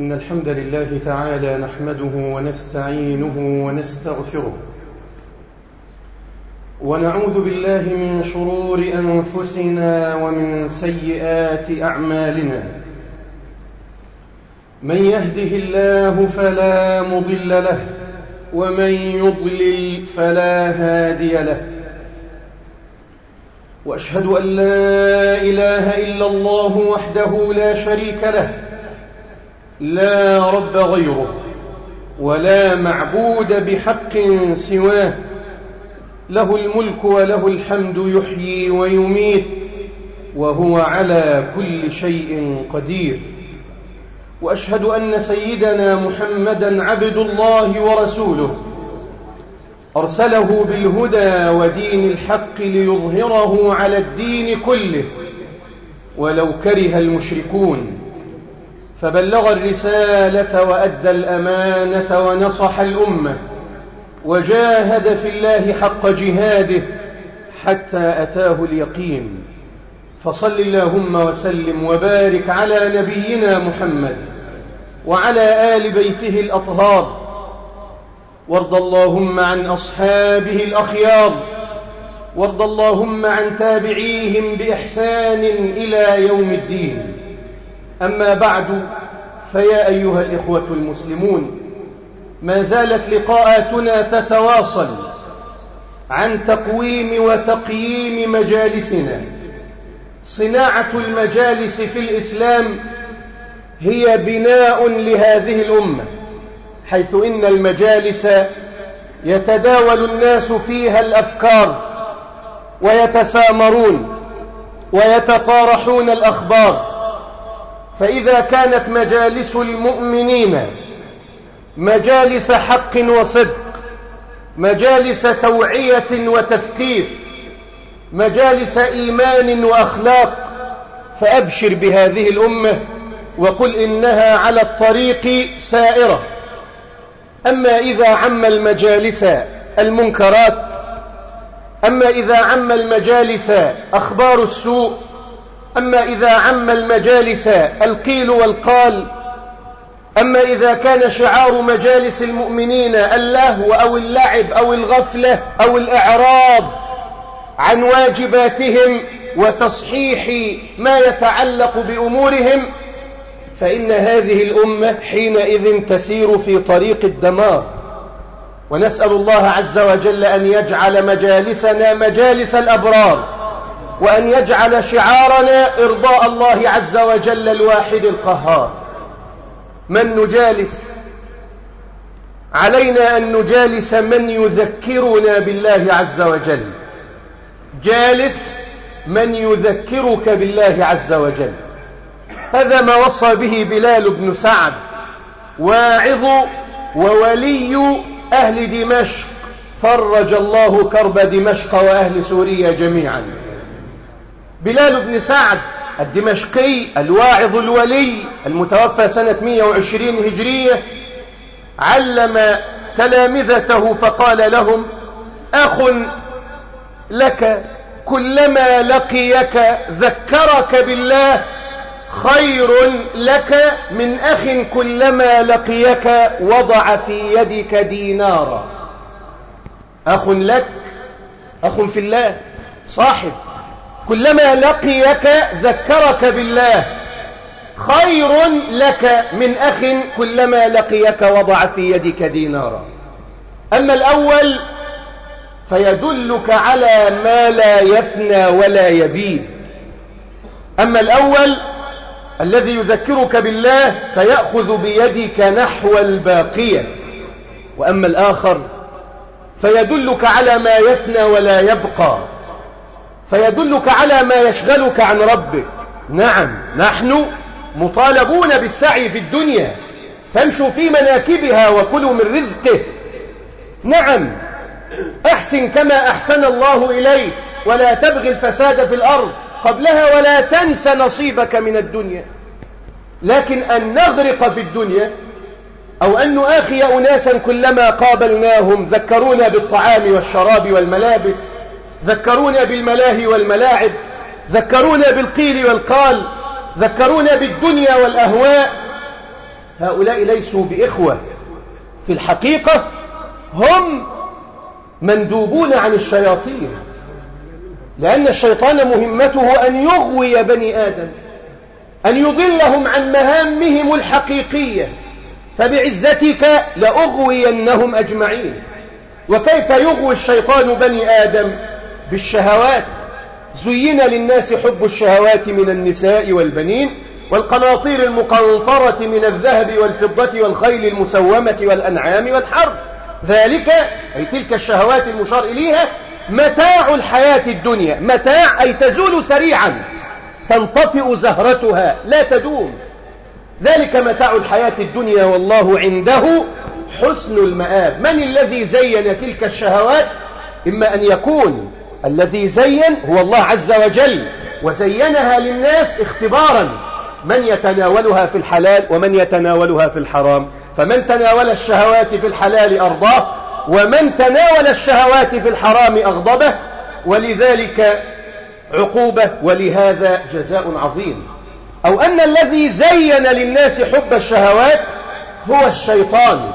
إن الحمد لله تعالى نحمده ونستعينه ونستغفره. ونعوذ بالله من شرور أنفسنا ومن سيئات أعمالنا. من يهده الله فلا مضل له ومن يضلل فلا هادي له. وأشهد أن لا إله إلا الله وحده لا شريك له. لا رب غيره ولا معبود بحق سواه. له الملك وله الحمد يحيي ويميت وهو على كل شيء قدير. وأشهد أن سيدنا محمدا عبد الله ورسوله. أرسله بالهدى ودين الحق ليظهره على الدين كله. ولو كره المشركون. فبلغ الرسالة وأدى الأمانة ونصح الأمة وجاهد في الله حق جهاده حتى أتاه اليقين. فصل اللهم وسلم وبارك على نبينا محمد وعلى آل بيته الأطهار. وارض اللهم عن أصحابه الأخيار. وارض اللهم عن تابعيهم بإحسان إلى يوم الدين. أما بعد فيا أيها الإخوة المسلمون ما زالت لقاءاتنا تتواصل عن تقويم وتقييم مجالسنا. صناعة المجالس في الإسلام هي بناء لهذه الأمة حيث إن المجالس يتداول الناس فيها الأفكار ويتسامرون ويتطارحون الأخبار. فإذا كانت مجالس المؤمنين مجالس حق وصدق مجالس توعية وتثقيف مجالس إيمان وأخلاق فأبشر بهذه الأمة وقل إنها على الطريق سائرة. أما إذا عم المجالس المنكرات أما إذا عم المجالس أخبار السوء أما إذا عم المجالس القيل والقال أما إذا كان شعار مجالس المؤمنين اللهو أو اللعب أو الغفلة أو الإعراض عن واجباتهم وتصحيح ما يتعلق بأمورهم فإن هذه الأمة حينئذ تسير في طريق الدمار. ونسأل الله عز وجل أن يجعل مجالسنا مجالس الأبرار. وأن يجعل شعارنا إرضاء الله عز وجل الواحد القهار. من نجالس؟ علينا أن نجالس من يذكرنا بالله عز وجل. جالس من يذكرك بالله عز وجل. هذا ما وصى به بلال بن سعد واعظ وولي أهل دمشق. فرج الله كرب دمشق وأهل سوريا جميعا. بلال بن سعد الدمشقي الواعظ الولي المتوفى سنة 120 هجرية علم تلامذته فقال لهم أخ لك كلما لقيك ذكرك بالله خير لك من أخ كلما لقيك وضع في يدك دينارا. أخ لك أخ في الله صاحب كلما لقيك ذكرك بالله خير لك من أخ كلما لقيك وضع في يدك دينارا. أما الأول فيدلك على ما لا يفنى ولا يبيد. أما الأول الذي يذكرك بالله فيأخذ بيدك نحو الباقية. وأما الآخر فيدلك على ما يفنى ولا يبقى. فيدلك على ما يشغلك عن ربك. نعم نحن مطالبون بالسعي في الدنيا. فامشوا في مناكبها وكلوا من رزقه. نعم أحسن كما أحسن الله إليك. ولا تبغي الفساد في الأرض قبلها ولا تنس نصيبك من الدنيا. لكن أن نغرق في الدنيا أو أن نؤاخي أناسا كلما قابلناهم ذكرونا بالطعام والشراب والملابس. ذكرونا بالملاهي والملاعب ذكرونا بالقيل والقال ذكرونا بالدنيا والأهواء. هؤلاء ليسوا بإخوة. في الحقيقة هم مندوبون عن الشياطين لأن الشيطان مهمته أن يغوي بني آدم أن يضلهم عن مهامهم الحقيقية. فبعزتك لأغوينهم أجمعين. وكيف يغوي الشيطان بني آدم؟ بالشهوات. زين للناس حب الشهوات من النساء والبنين والقناطير المقنطرة من الذهب والفضة والخيل المسومة والأنعام والحرف ذلك أي تلك الشهوات المشار إليها متاع الحياة الدنيا. متاع أي تزول سريعا. تنطفئ زهرتها. لا تدوم. ذلك متاع الحياة الدنيا والله عنده حسن المآب. من الذي زين تلك الشهوات؟ إما أن يكون الذي زين هو الله عز وجل وزينها للناس اختبارا. من يتناولها في الحلال ومن يتناولها في الحرام. فمن تناول الشهوات في الحلال أرضاه ومن تناول الشهوات في الحرام أغضبه. ولذلك عقوبة ولهذا جزاء عظيم. أو أن الذي زين للناس حب الشهوات هو الشيطان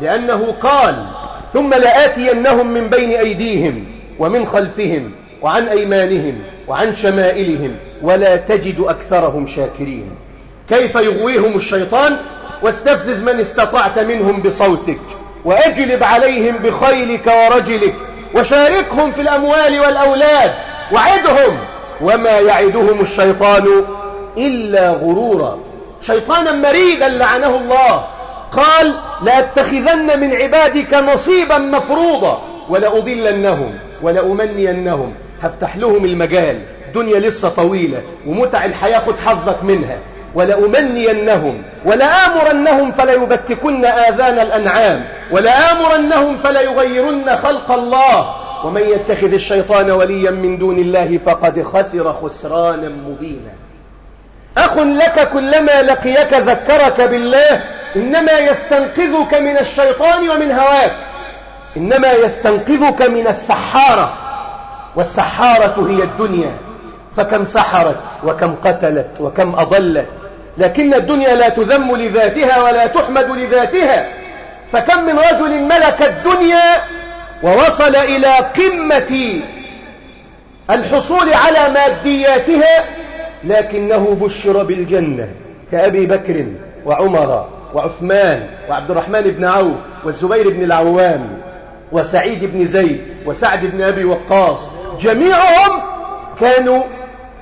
لأنه قال ثم لآتينهم من بين أيديهم ومن خلفهم وعن أيمانهم وعن شمائلهم ولا تجد أكثرهم شاكرين. كيف يغويهم الشيطان؟ واستفزز من استطعت منهم بصوتك وأجلب عليهم بخيلك ورجلك وشاركهم في الأموال والأولاد وعدهم. وما يعدهم الشيطان إلا غرورا. شيطانا مريدا لعنه الله. قال لأتخذن من عبادك نصيبا مفروضا ولأضلنهم. ولأمنينهم. هفتح لهم المجال. دنيا لسه طويلة ومتع الحياة خد حظك منها. ولأمنينهم ولآمرنهم فليبتكن آذان الأنعام. ولآمرنهم فليغيرن خلق الله. ومن يتخذ الشيطان وليا من دون الله فقد خسر خسرانا مبينا. أخ لك كلما لقيك ذكرك بالله إنما يستنقذك من الشيطان ومن هواك. إنما يستنقذك من السحارة والسحارة هي الدنيا. فكم سحرت وكم قتلت وكم أضلت. لكن الدنيا لا تذم لذاتها ولا تحمد لذاتها. فكم من رجل ملك الدنيا ووصل إلى قمة الحصول على مادياتها لكنه بشر بالجنة. كأبي بكر وعمر وعثمان وعبد الرحمن بن عوف والزبير بن العوام. وسعيد بن زيد وسعد بن أبي وقاص جميعهم كانوا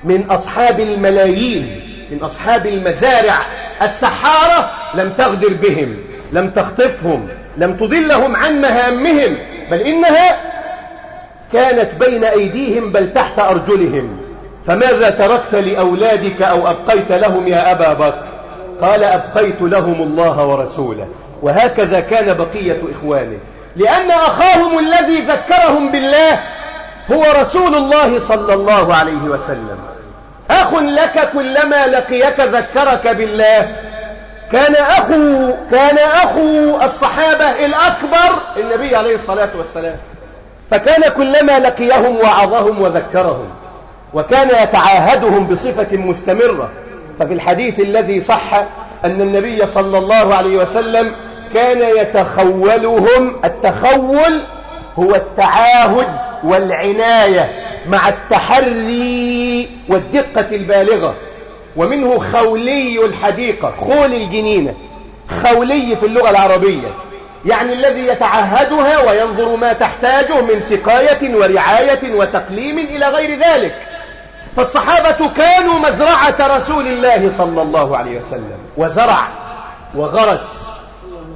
من أصحاب الملايين من أصحاب المزارع. السحارة لم تغدر بهم لم تخطفهم لم تضلهم عن مهامهم بل إنها كانت بين أيديهم بل تحت أرجلهم. فماذا تركت لأولادك أو أبقيت لهم يا أبا بكر؟ قال أبقيت لهم الله ورسوله. وهكذا كان بقية إخوانه. لأن أخاهم الذي ذكرهم بالله هو رسول الله صلى الله عليه وسلم. أخ لك كلما لقيك ذكرك بالله. كان أخو كان أخو الصحابة الأكبر النبي عليه الصلاة والسلام. فكان كلما لقيهم وعظهم وذكرهم. وكان يتعاهدهم بصفة مستمرة. ففي الحديث الذي صح أن النبي صلى الله عليه وسلم كان يتخولهم التخول هو التعاهد والعناية مع التحري والدقة البالغة. ومنه خولي الحديقة خول الجنينة. خولي في اللغة العربية. يعني الذي يتعهدها وينظر ما تحتاجه من سقاية ورعاية وتقليم إلى غير ذلك. فالصحابة كانوا مزرعة رسول الله صلى الله عليه وسلم. وزرع وغرس.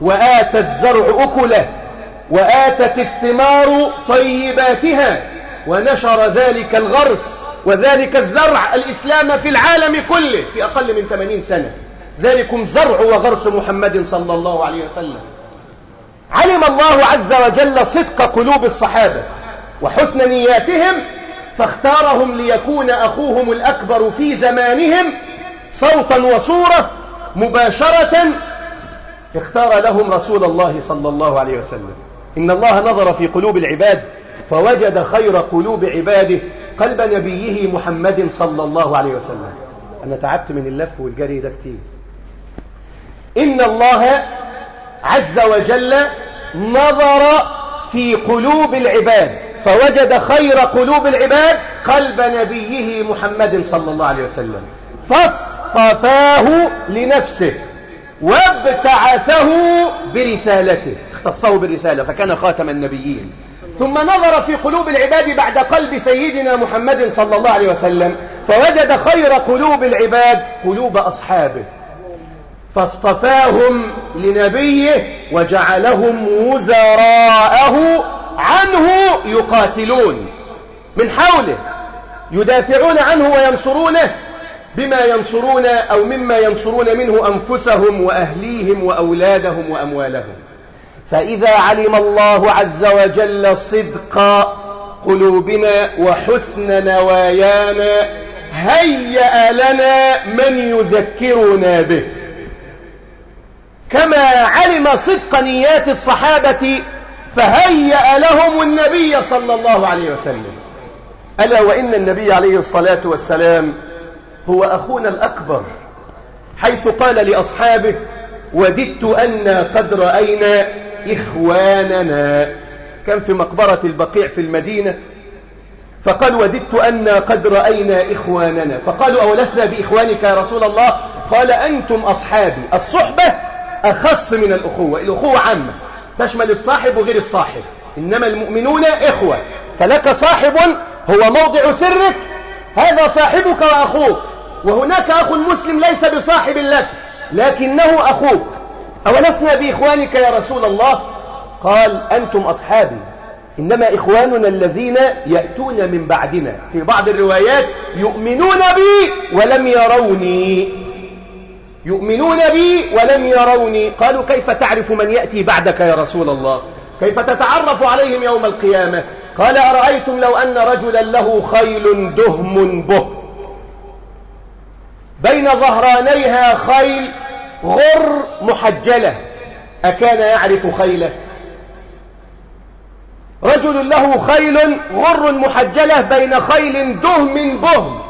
وآتى الزرع أكله وآتت الثمار طيباتها ونشر ذلك الغرس وذلك الزرع الإسلام في العالم كله في أقل من 80 سنة. ذلكم زرع وغرس محمد صلى الله عليه وسلم. علم الله عز وجل صدق قلوب الصحابة وحسن نياتهم فاختارهم ليكون أخوهم الأكبر في زمانهم صوتا وصورة مباشرة اختار لهم رسول الله صلى الله عليه وسلم. إن الله نظر في قلوب العباد فوجد خير قلوب عباده قلب نبيه محمد صلى الله عليه وسلم. أنا تعبت من اللف والجري ده كتير. إن الله عز وجل نظر في قلوب العباد فوجد خير قلوب العباد قلب نبيه محمد صلى الله عليه وسلم. فاصطفاه لنفسه. وابتعثه برسالته. اختصه بالرسالة فكان خاتم النبيين. ثم نظر في قلوب العباد بعد قلب سيدنا محمد صلى الله عليه وسلم فوجد خير قلوب العباد قلوب أصحابه. فاصطفاهم لنبيه وجعلهم وزراءه عنه يقاتلون. من حوله يدافعون عنه وينصرونه بما ينصرون أو مما ينصرون منه أنفسهم وأهليهم وأولادهم وأموالهم. فإذا علم الله عز وجل صدق قلوبنا وحسن نوايانا هيأ لنا من يذكرنا به. كما علم صدق نيات الصحابة فهيأ لهم النبي صلى الله عليه وسلم. ألا وإن النبي عليه الصلاة والسلام هو أخونا الأكبر حيث قال لأصحابه وددت أن قد رأينا إخواننا. كان في مقبرة البقيع في المدينة فقال وددت أن قد رأينا إخواننا. فقالوا أولسنا بإخوانك يا رسول الله؟ قال أنتم أصحابي الصحبة أخص من الأخوة الأخوة عامة تشمل الصاحب وغير الصاحب إنما المؤمنون إخوة فلك صاحب هو موضع سرك هذا صاحبك وأخوك. وهناك أخ مسلم ليس بصاحب لك لكنه أخوك. أولسنا بإخوانك يا رسول الله؟ قال أنتم أصحابي. إنما إخواننا الذين يأتون من بعدنا. في بعض الروايات يؤمنون بي ولم يروني. يؤمنون بي ولم يروني. قالوا كيف تعرف من يأتي بعدك يا رسول الله؟ كيف تتعرف عليهم يوم القيامة؟ قال أرأيتم لو أن رجلا له خيل دهم به. بين ظهرانيها خيل غر محجلة. أكان يعرف خيله؟ رجل له خيل غر محجلة بين خيل دهم بهم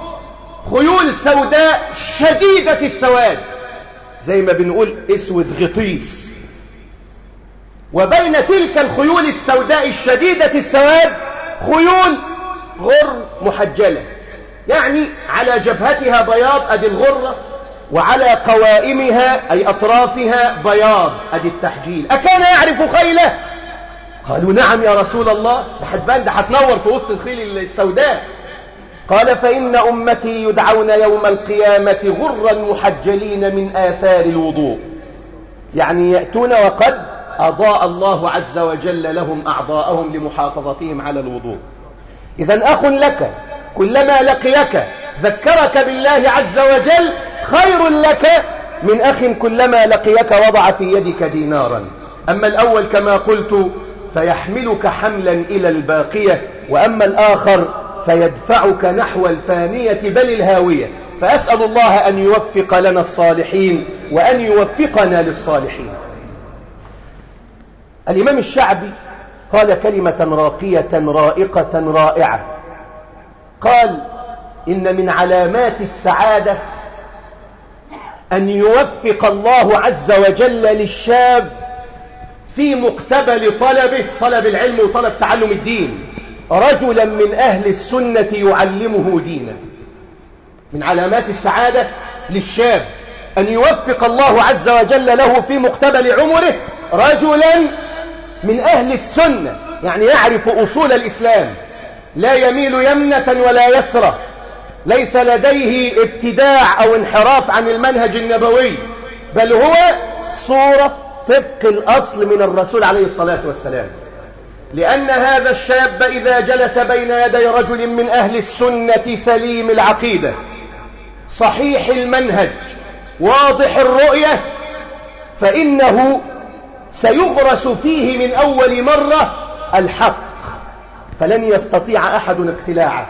خيول سوداء شديدة السواد. زي ما بنقول أسود غطيس. وبين تلك الخيول السوداء الشديدة السواد خيول غر محجلة. يعني على جبهتها بياض أدي الغرة وعلى قوائمها أي أطرافها بياض أدي التحجيل. أكان يعرف خيله؟ قالوا نعم يا رسول الله. ده حتبان ده هتنور في وسط الخيل السوداء. قال فإن أمتي يدعون يوم القيامة غرا محجلين من آثار الوضوء. يعني يأتون وقد أضاء الله عز وجل لهم أعضاءهم لمحافظتهم على الوضوء. إذا أخ لك كلما لقيك ذكرك بالله عز وجل خير لك من أخ كلما لقيك وضع في يدك دينارا. أما الأول كما قلت فيحملك حملا إلى الباقية وأما الآخر فيدفعك نحو الفانية بل الهاوية. فأسأل الله أن يوفق لنا الصالحين وأن يوفقنا للصالحين. الإمام الشعبي قال كلمة راقية رائقة رائعة. قال إن من علامات السعادة أن يوفق الله عز وجل للشاب في مقتبل طلبه طلب العلم وطلب تعلم الدين. رجلا من أهل السنة يعلمه دينه. من علامات السعادة للشاب أن يوفق الله عز وجل له في مقتبل عمره. رجلا من أهل السنة يعني يعرف أصول الإسلام. لا يميل يمنة ولا يسرة. ليس لديه ابتداع أو انحراف عن المنهج النبوي بل هو صورة طبق الأصل من الرسول عليه الصلاة والسلام. لأن هذا الشاب إذا جلس بين يدي رجل من أهل السنة سليم العقيدة. صحيح المنهج واضح الرؤية فإنه سيغرس فيه من أول مرة الحق. فلن يستطيع أحد اقتلاعه.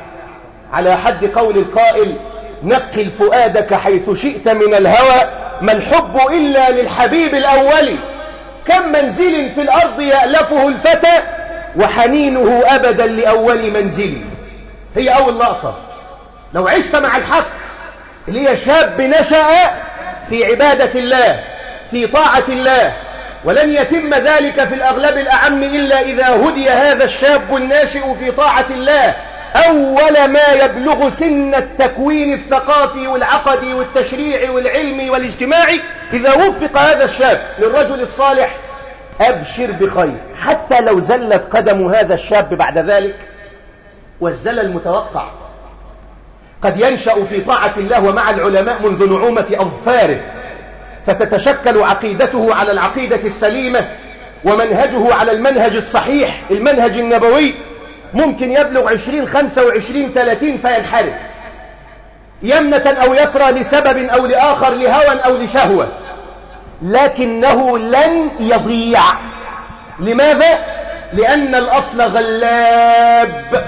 على حد قول القائل نقل فؤادك حيث شئت من الهوى ما الحب إلا للحبيب الأول. كم منزل في الأرض يألفه الفتى وحنينه أبدا لأول منزل. هي أول لقطة. لو عشت مع الحق اللي هي شاب نشأ في عبادة الله في طاعة الله ولن يتم ذلك في الأغلب الأعم إلا إذا هدي هذا الشاب الناشئ في طاعة الله. أول ما يبلغ سن التكوين الثقافي والعقدي والتشريعي والعلمي والاجتماعي إذا وفق هذا الشاب للرجل الصالح أبشر بخير. حتى لو زلت قدم هذا الشاب بعد ذلك والزل المتوقع. قد ينشأ في طاعة الله ومع العلماء منذ نعومة أظفاره. فتتشكل عقيدته على العقيدة السليمة ومنهجه على المنهج الصحيح المنهج النبوي. ممكن يبلغ عشرين خمسة وعشرين ثلاثين فينحرف. يمنة أو يسرى لسبب أو لآخر لهوى أو لشهوة. لكنه لن يضيع. لماذا؟ لأن الأصل غلاب.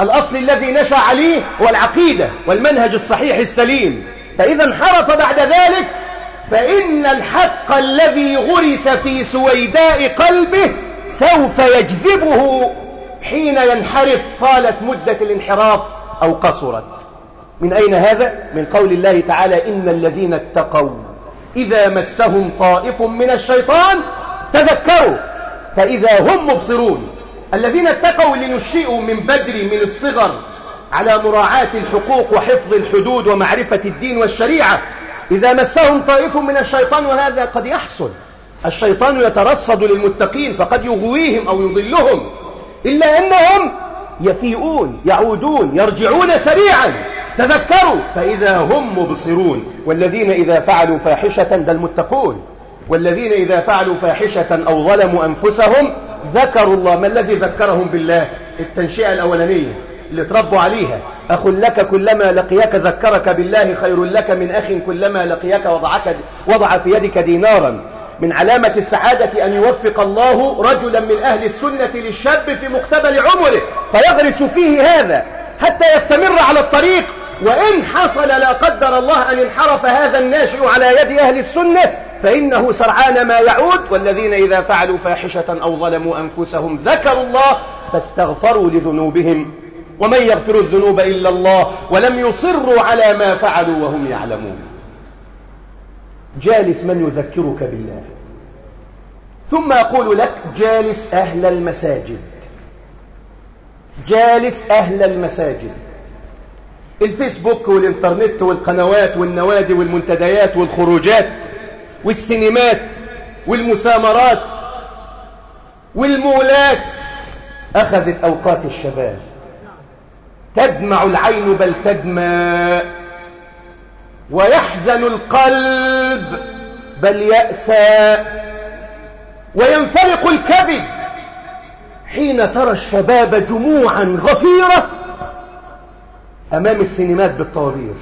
الأصل الذي نشأ عليه هو العقيدة والمنهج الصحيح السليم. فإذا انحرف بعد ذلك فإن الحق الذي غرس في سويداء قلبه سوف يجذبه حين ينحرف طالت مدة الانحراف أو قصرت من أين هذا؟ من قول الله تعالى إن الذين اتقوا إذا مسهم طائف من الشيطان تذكروا فإذا هم مبصرون الذين اتقوا لنشئوا من بدر من الصغر على مراعاة الحقوق وحفظ الحدود ومعرفة الدين والشريعة إذا مسهم طائف من الشيطان وهذا قد يحصل. الشيطان يترصد للمتقين فقد يغويهم أو يضلهم إلا أنهم يفيئون يعودون يرجعون سريعا. تذكروا فإذا هم مبصرون. والذين إذا فعلوا فاحشة ده المتقون. والذين إذا فعلوا فاحشة أو ظلموا أنفسهم ذكروا الله. ما الذي ذكرهم بالله؟ التنشئة الأولانية اللي تربوا عليها. أخ لك كلما لقيك ذكرك بالله خير لك من أخ كلما لقيك وضعك وضع في يدك دينارا. من علامة السعادة أن يوفق الله رجلا من أهل السنة للشاب في مقتبل عمره. فيغرس فيه هذا حتى يستمر على الطريق. وإن حصل لا قدر الله أن انحرف هذا الناشئ على يد أهل السنة فإنه سرعان ما يعود. والذين إذا فعلوا فاحشة أو ظلموا أنفسهم ذكروا الله فاستغفروا لذنوبهم. ومن يغفر الذنوب إلا الله ولم يصروا على ما فعلوا وهم يعلمون. جالس من يذكرك بالله. ثم أقول لك جالس أهل المساجد. جالس أهل المساجد. الفيسبوك والإنترنت والقنوات والنوادي والمنتديات والخروجات والسينمات والمسامرات والمولات. أخذت أوقات الشباب. تدمع العين بل تدمى. ويحزن القلب بل يأسى. وينفرق الكبد حين ترى الشباب جموعا غفيرة أمام السينمات بالطوابير.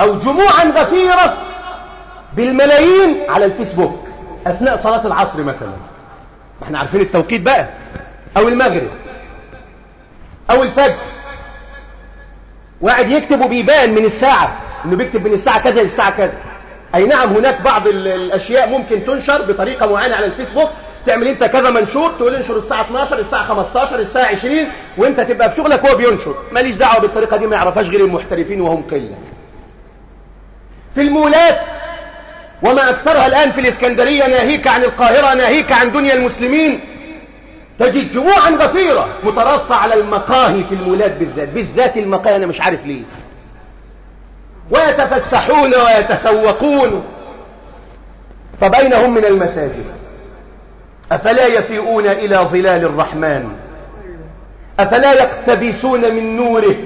أو جموعا غفيرة بالملايين على الفيسبوك أثناء صلاة العصر مثلا. إحنا عارفين التوقيت بقى. أو المغرب. أو الفجر. واحد يكتب وبيبان من الساعة إنه بيكتب من الساعة كذا للساعة كذا. أي نعم هناك بعض الأشياء ممكن تنشر بطريقة معينة على الفيسبوك. تعمل أنت كذا منشور تقول انشر الساعة 12 الساعة 15 الساعة 20 وأنت تبقى في شغلك وهو بينشر. ماليش دعوة بالطريقة دي ما يعرفهاش غير المحترفين وهم قلة. في المولات وما أكثرها الآن في الإسكندرية ناهيك عن القاهرة ناهيك عن دنيا المسلمين. تجد جموعا غفيرة مترصة على المقاهي في المولات بالذات بالذات المقاهي أنا مش عارف ليه. ويتفسحون ويتسوقون. طب أين هم من المساجد أفلا يفيئون إلى ظلال الرحمن؟ أفلا يقتبسون من نوره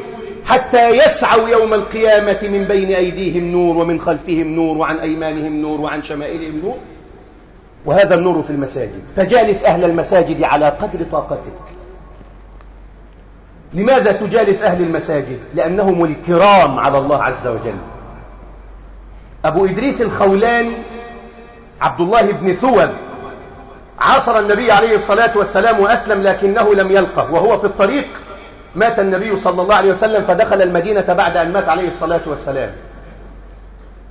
حتى يسعوا يوم القيامة من بين أيديهم نور ومن خلفهم نور وعن أيمانهم نور وعن شمائلهم نور؟ وهذا النور في المساجد. فجالس أهل المساجد على قدر طاقتك. لماذا تجالس أهل المساجد؟ لأنهم الكرام على الله عز وجل. أبو إدريس الخولاني عبد الله بن ثوب عاصر النبي عليه الصلاة والسلام وأسلم لكنه لم يلقه وهو في الطريق مات النبي صلى الله عليه وسلم فدخل المدينة بعد أن مات عليه الصلاة والسلام.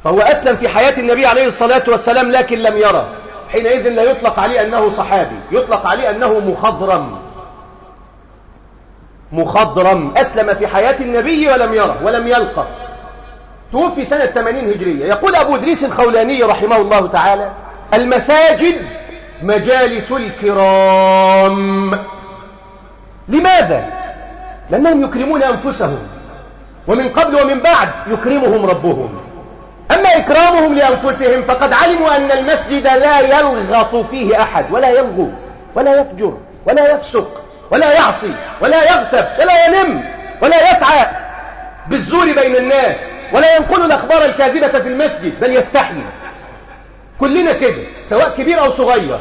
فهو أسلم في حياة النبي عليه الصلاة والسلام لكن لم يرى حينئذ لا يطلق عليه أنه صحابي يطلق عليه أنه مخضرم. مخضرم. أسلم في حياة النبي ولم يره ولم يلقى. توفي سنة 80 هجرية. يقول أبو إدريس الخولاني رحمه الله تعالى المساجد مجالس الكرام. لماذا؟ لأنهم يكرمون أنفسهم. ومن قبل ومن بعد يكرمهم ربهم. أما إكرامهم لأنفسهم فقد علموا أن المسجد لا يلغط فيه أحد ولا يلغو ولا يفجر ولا يفسق ولا يعصي ولا يغتب ولا ينم ولا يسعى بالزور بين الناس ولا ينقل الأخبار الكاذبة في المسجد بل يستحي. كلنا كده سواء كبير أو صغير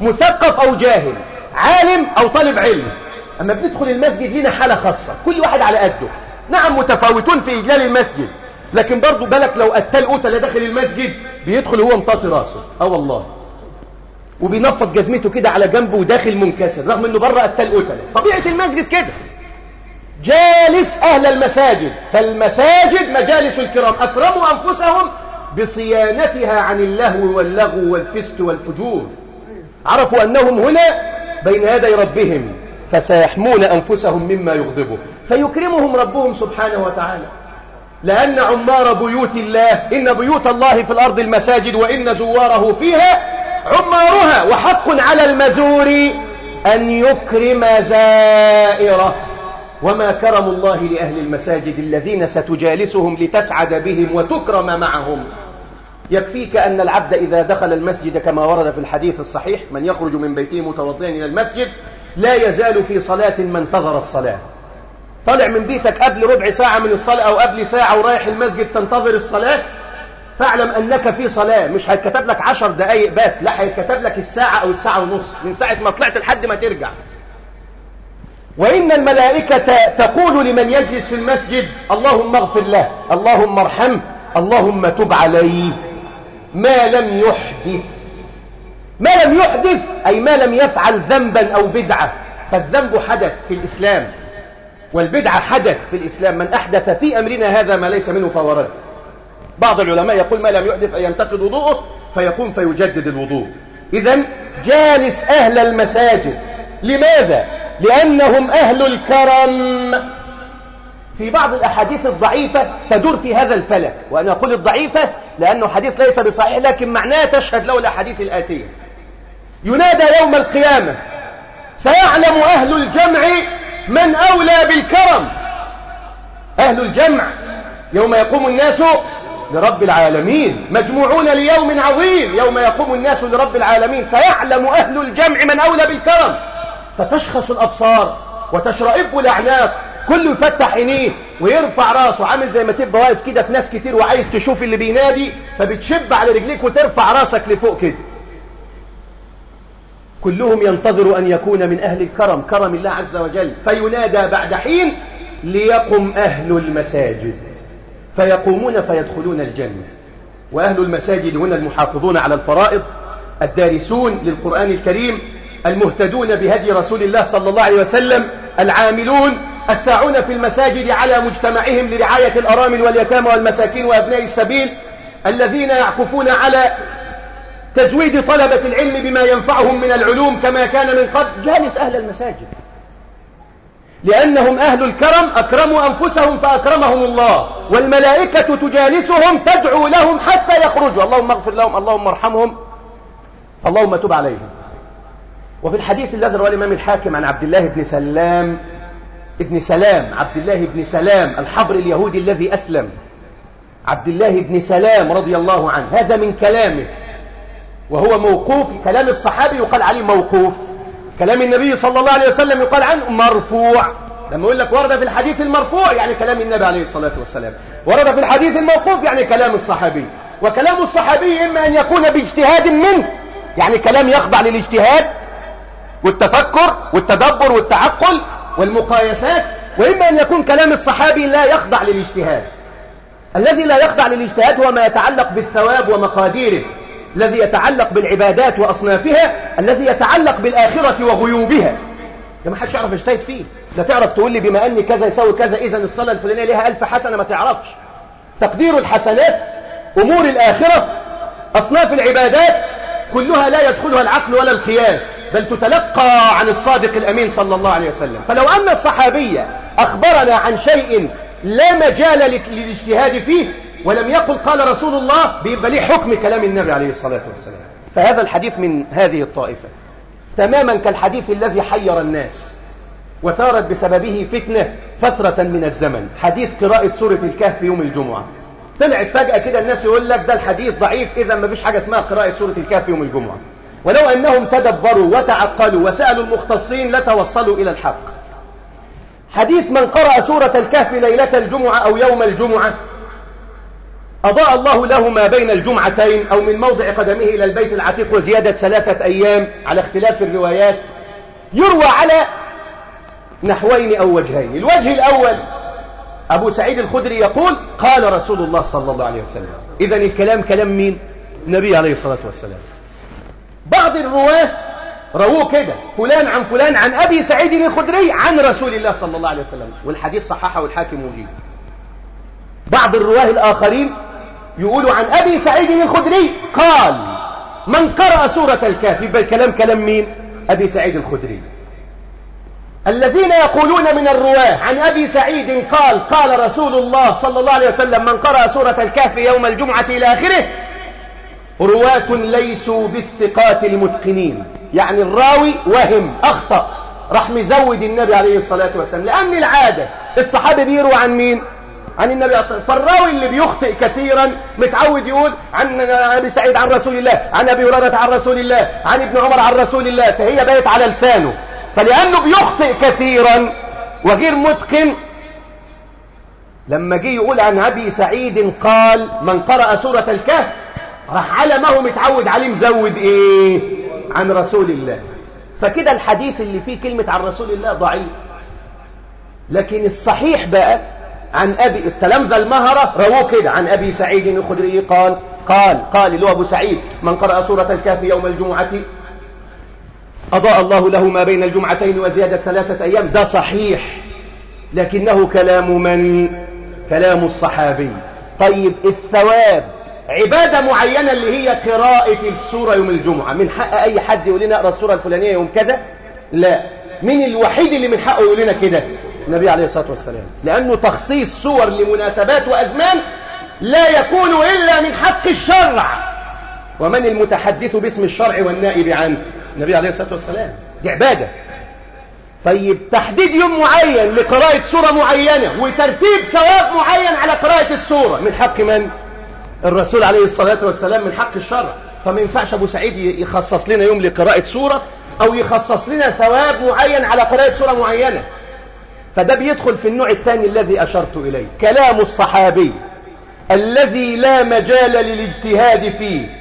مثقف أو جاهل عالم أو طالب علم. أما بندخل المسجد لنا حالة خاصة كل واحد على قده. نعم متفاوتون في إجلال المسجد. لكن برضو بالك لو قتال قتل داخل المسجد بيدخل هو مطاطي راسه. آه والله. وبينفض جزمته كده على جنبه وداخل منكسر رغم إنه بره قتال قتل طبيعة المسجد كده. جالس أهل المساجد. فالمساجد مجالس الكرام. أكرموا أنفسهم بصيانتها عن اللهو واللغو والفسق والفجور. عرفوا أنهم هنا بين يدي ربهم فسيحمون أنفسهم مما يغضبه. فيكرمهم ربهم سبحانه وتعالى. لأن عمار بيوت الله. إن بيوت الله في الأرض المساجد وإن زواره فيها عمارها. وحق على المزور أن يكرم زائره. وما كرم الله لأهل المساجد الذين ستجالسهم لتسعد بهم وتكرم معهم. يكفيك أن العبد إذا دخل المسجد كما ورد في الحديث الصحيح من يخرج من بيته متوضئا إلى المسجد لا يزال في صلاة ما انتظر الصلاة. طالع من بيتك قبل ربع ساعة من الصلاة أو قبل ساعة ورايح المسجد تنتظر الصلاة فاعلم أنك في صلاة مش هيتكتب لك عشر دقايق بس لا هيتكتب لك الساعة أو الساعة ونص من ساعة ما طلعت لحد ما ترجع. وإن الملائكة تقول لمن يجلس في المسجد اللهم اغفر له اللهم ارحمه اللهم تب عليه. ما لم يحدث. ما لم يحدث أي ما لم يفعل ذنبا أو بدعة. فالذنب حدث في الإسلام. والبدعة حدث في الإسلام. من أحدث في أمرنا هذا ما ليس منه فورد بعض العلماء يقول ما لم يحدث أن ينتقد وضوءه فيقوم فيجدد الوضوء. إذا جالس أهل المساجد. لماذا؟ لأنهم أهل الكرم. في بعض الأحاديث الضعيفة تدور في هذا الفلك. وأنا أقول الضعيفة لأنه حديث ليس بصحيح لكن معناه تشهد له الأحاديث الآتية. ينادى يوم القيامة. سيعلم أهل الجمع من أولى بالكرم؟ أهل الجمع. يوم يقوم الناس لرب العالمين. مجموعون ليوم عظيم. يوم يقوم الناس لرب العالمين. سيعلم أهل الجمع من أولى بالكرم. فتشخص الأبصار وتشرئب الأعناق. كله يفتح عينيه ويرفع راسه. عامل زي ما تبقى واقف كده في ناس كتير وعايز تشوف اللي بينادي فبتشب على رجليك وترفع راسك لفوق كده. كلهم ينتظر أن يكون من أهل الكرم كرم الله عز وجل. فينادى بعد حين ليقم أهل المساجد. فيقومون فيدخلون الجنة. وأهل المساجد هنا المحافظون على الفرائض الدارسون للقرآن الكريم المهتدون بهدي رسول الله صلى الله عليه وسلم العاملون الساعون في المساجد على مجتمعهم لرعاية الأرامل واليتامى والمساكين وأبناء السبيل الذين يعكفون على تزويد طلبة العلم بما ينفعهم من العلوم كما كان من قبل. جالس أهل المساجد. لأنهم أهل الكرم أكرموا أنفسهم فأكرمهم الله. والملائكة تجالسهم تدعو لهم حتى يخرجوا. اللهم اغفر لهم اللهم ارحمهم اللهم تب عليهم. وفي الحديث الذي رواه الإمام الحاكم عن عبد الله بن سلام ابن سلام عبد الله بن سلام الحبر اليهودي الذي أسلم. عبد الله بن سلام رضي الله عنه. هذا من كلامه. وهو موقوف كلام الصحابي يقال عليه موقوف. كلام النبي صلى الله عليه وسلم يقال عنه مرفوع. لما يقول لك ورد في الحديث المرفوع يعني كلام النبي عليه الصلاة والسلام. ورد في الحديث الموقوف يعني كلام الصحابي. وكلام الصحابي إما أن يكون باجتهاد منه يعني كلام يخضع للاجتهاد والتفكر والتدبر والتعقل والمقايسات وإما أن يكون كلام الصحابي لا يخضع للاجتهاد. الذي لا يخضع للاجتهاد هو ما يتعلق بالثواب ومقاديره. الذي يتعلق بالعبادات وأصنافها الذي يتعلق بالآخرة وغيوبها. ده ما حدش يعرف يجتهد فيه. لا تعرف تقول لي بما أن كذا يساوي كذا إذا الصلاة الفلانية لها ألف حسنة ما تعرفش. تقدير الحسنات أمور الآخرة أصناف العبادات كلها لا يدخلها العقل ولا القياس بل تتلقى عن الصادق الأمين صلى الله عليه وسلم. فلو أن الصحابية أخبرنا عن شيء لا مجال للاجتهاد فيه ولم يقل قال رسول الله بيبقى ليه حكم كلام النبي عليه الصلاة والسلام. فهذا الحديث من هذه الطائفة. تماما كالحديث الذي حير الناس وثارت بسببه فتنة فترة من الزمن. حديث قراءة سورة الكهف يوم الجمعة. طلعت فجأة كده الناس يقول لك ده الحديث ضعيف إذا ما فيش حاجة اسمها قراءة سورة الكهف يوم الجمعة. ولو أنهم تدبروا وتعقلوا وسألوا المختصين لتوصلوا إلى الحق. حديث من قرأ سورة الكهف ليلة الجمعة أو يوم الجمعة أضاء الله له ما بين الجمعتين أو من موضع قدمه إلى البيت العتيق وزيادة ثلاثة أيام على اختلاف الروايات يروى على نحوين أو وجهين. الوجه الأول أبو سعيد الخدري يقول قال رسول الله صلى الله عليه وسلم. إذا الكلام كلام مين؟ النبي عليه الصلاة والسلام. بعض الرواة رووه كده فلان عن فلان عن أبي سعيد الخدري عن رسول الله صلى الله عليه وسلم. والحديث صححه الحاكم وجيه بعض الرواة الآخرين يقولوا عن أبي سعيد الخدري قال من قرأ سورة الكهف يبقى الكلام كلام مين؟ أبي سعيد الخدري. الذين يقولون من الرواة عن أبي سعيد قال قال رسول الله صلى الله عليه وسلم من قرأ سورة الكهف يوم الجمعة إلى آخره رواة ليسوا بالثقات المتقنين. يعني الراوي وهم أخطأ. راح مزود النبي عليه الصلاة والسلام لأن العادة الصحابة بيروا عن مين؟ عن النبي صلى الله عليه وسلم. فالراوي اللي بيخطئ كثيرا متعود يقول عن أبي سعيد عن رسول الله عن أبي هريرة عن رسول الله عن ابن عمر عن رسول الله فهي بقت على لسانه. فلأنه بيخطئ كثيرا وغير متقن لما جه يقول عن أبي سعيد قال من قرأ سورة الكهف راح على ما هو متعود عليه مزود إيه؟ عن رسول الله. فكده الحديث اللي فيه كلمة عن رسول الله ضعيف. لكن الصحيح بقى عن أبي التلامذة المهرة رواه كده عن أبي سعيد الخدري قال قال قال له أبو سعيد من قرأ سورة الكهف يوم الجمعة أضاء الله له ما بين الجمعتين وزيادة ثلاثة أيام. ده صحيح لكنه كلام من؟ كلام الصحابي. طيب الثواب عبادة معينة اللي هي قراءة السورة يوم الجمعة. من حق أي حد يقول لنا أقرأ السورة الفلانية يوم كذا لا. مين الوحيد اللي من حقه يقول لنا كده؟ النبي عليه الصلاة والسلام. لأنه تخصيص صور لمناسبات وأزمان لا يكون إلا من حق الشرع. ومن المتحدث باسم الشرع والنائب عنه؟ النبي عليه الصلاة والسلام. دي عبادة. طيب تحديد يوم معين لقراءة سورة معينة وترتيب ثواب معين على قراءة السورة من حق من؟ الرسول عليه الصلاة والسلام من حق الشرع. فما ينفعش أبو سعيد يخصص لنا يوم لقراءة سورة أو يخصص لنا ثواب معين على قراءة سورة معينة. فده بيدخل في النوع الثاني الذي أشرت إليه. كلام الصحابي الذي لا مجال للاجتهاد فيه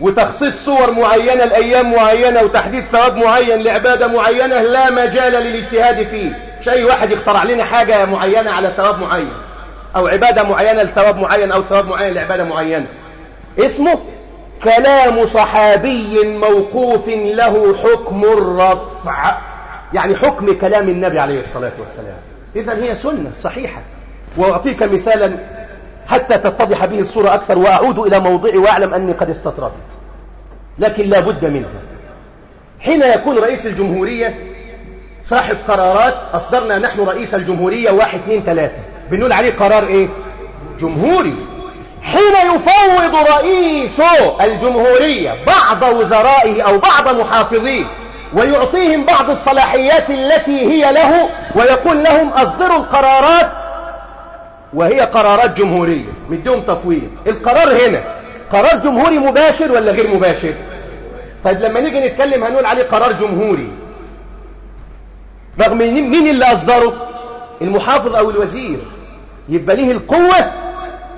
وتخصيص صور معينة لأيام معينة وتحديد ثواب معين لعبادة معينة لا مجال للاجتهاد فيه. مش أي واحد يخترع لنا حاجة معينة على ثواب معين أو عبادة معينة لثواب معين أو ثواب معين لعبادة معينة. اسمه كلام صحابي موقوف له حكم الرفع. يعني حكم كلام النبي عليه الصلاة والسلام. إذا هي سنة صحيحة. وأعطيك مثالا حتى تتضح به الصورة أكثر وأعود إلى موضعي وأعلم أني قد استطردت. لكن لا بد منها. حين يكون رئيس الجمهورية صاحب قرارات أصدرنا نحن رئيس الجمهورية واحد اثنين ثلاثة. بنقول عليه قرار إيه؟ جمهوري. حين يفوض رئيس الجمهورية بعض وزرائه أو بعض محافظيه ويعطيهم بعض الصلاحيات التي هي له ويقول لهم أصدروا القرارات وهي قرارات جمهورية مديهم تفويض. القرار هنا قرار جمهوري مباشر ولا غير مباشر؟ طيب لما نيجي نتكلم هنقول عليه قرار جمهوري. رغم مين اللي أصدره؟ المحافظ أو الوزير. يبقى ليه القوة؟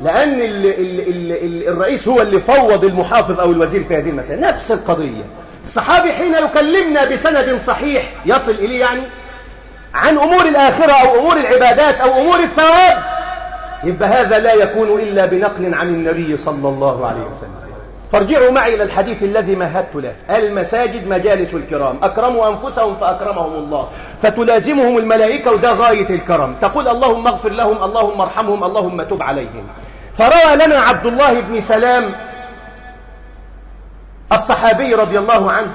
لأن ال ال ال ال الرئيس هو اللي فوض المحافظ أو الوزير في هذه المسألة. نفس القضية. الصحابي حين يكلمنا بسند صحيح يصل إليه يعني عن أمور الآخرة أو أمور العبادات أو أمور الثواب يبقى هذا لا يكون إلا بنقل عن النبي صلى الله عليه وسلم. فارجعوا معي إلى الحديث الذي مهدت له المساجد مجالس الكرام أكرموا أنفسهم فأكرمهم الله فتلازمهم الملائكة وده غاية الكرم. تقول اللهم اغفر لهم اللهم ارحمهم اللهم تب عليهم. فروى لنا عبد الله بن سلام الصحابي رضي الله عنه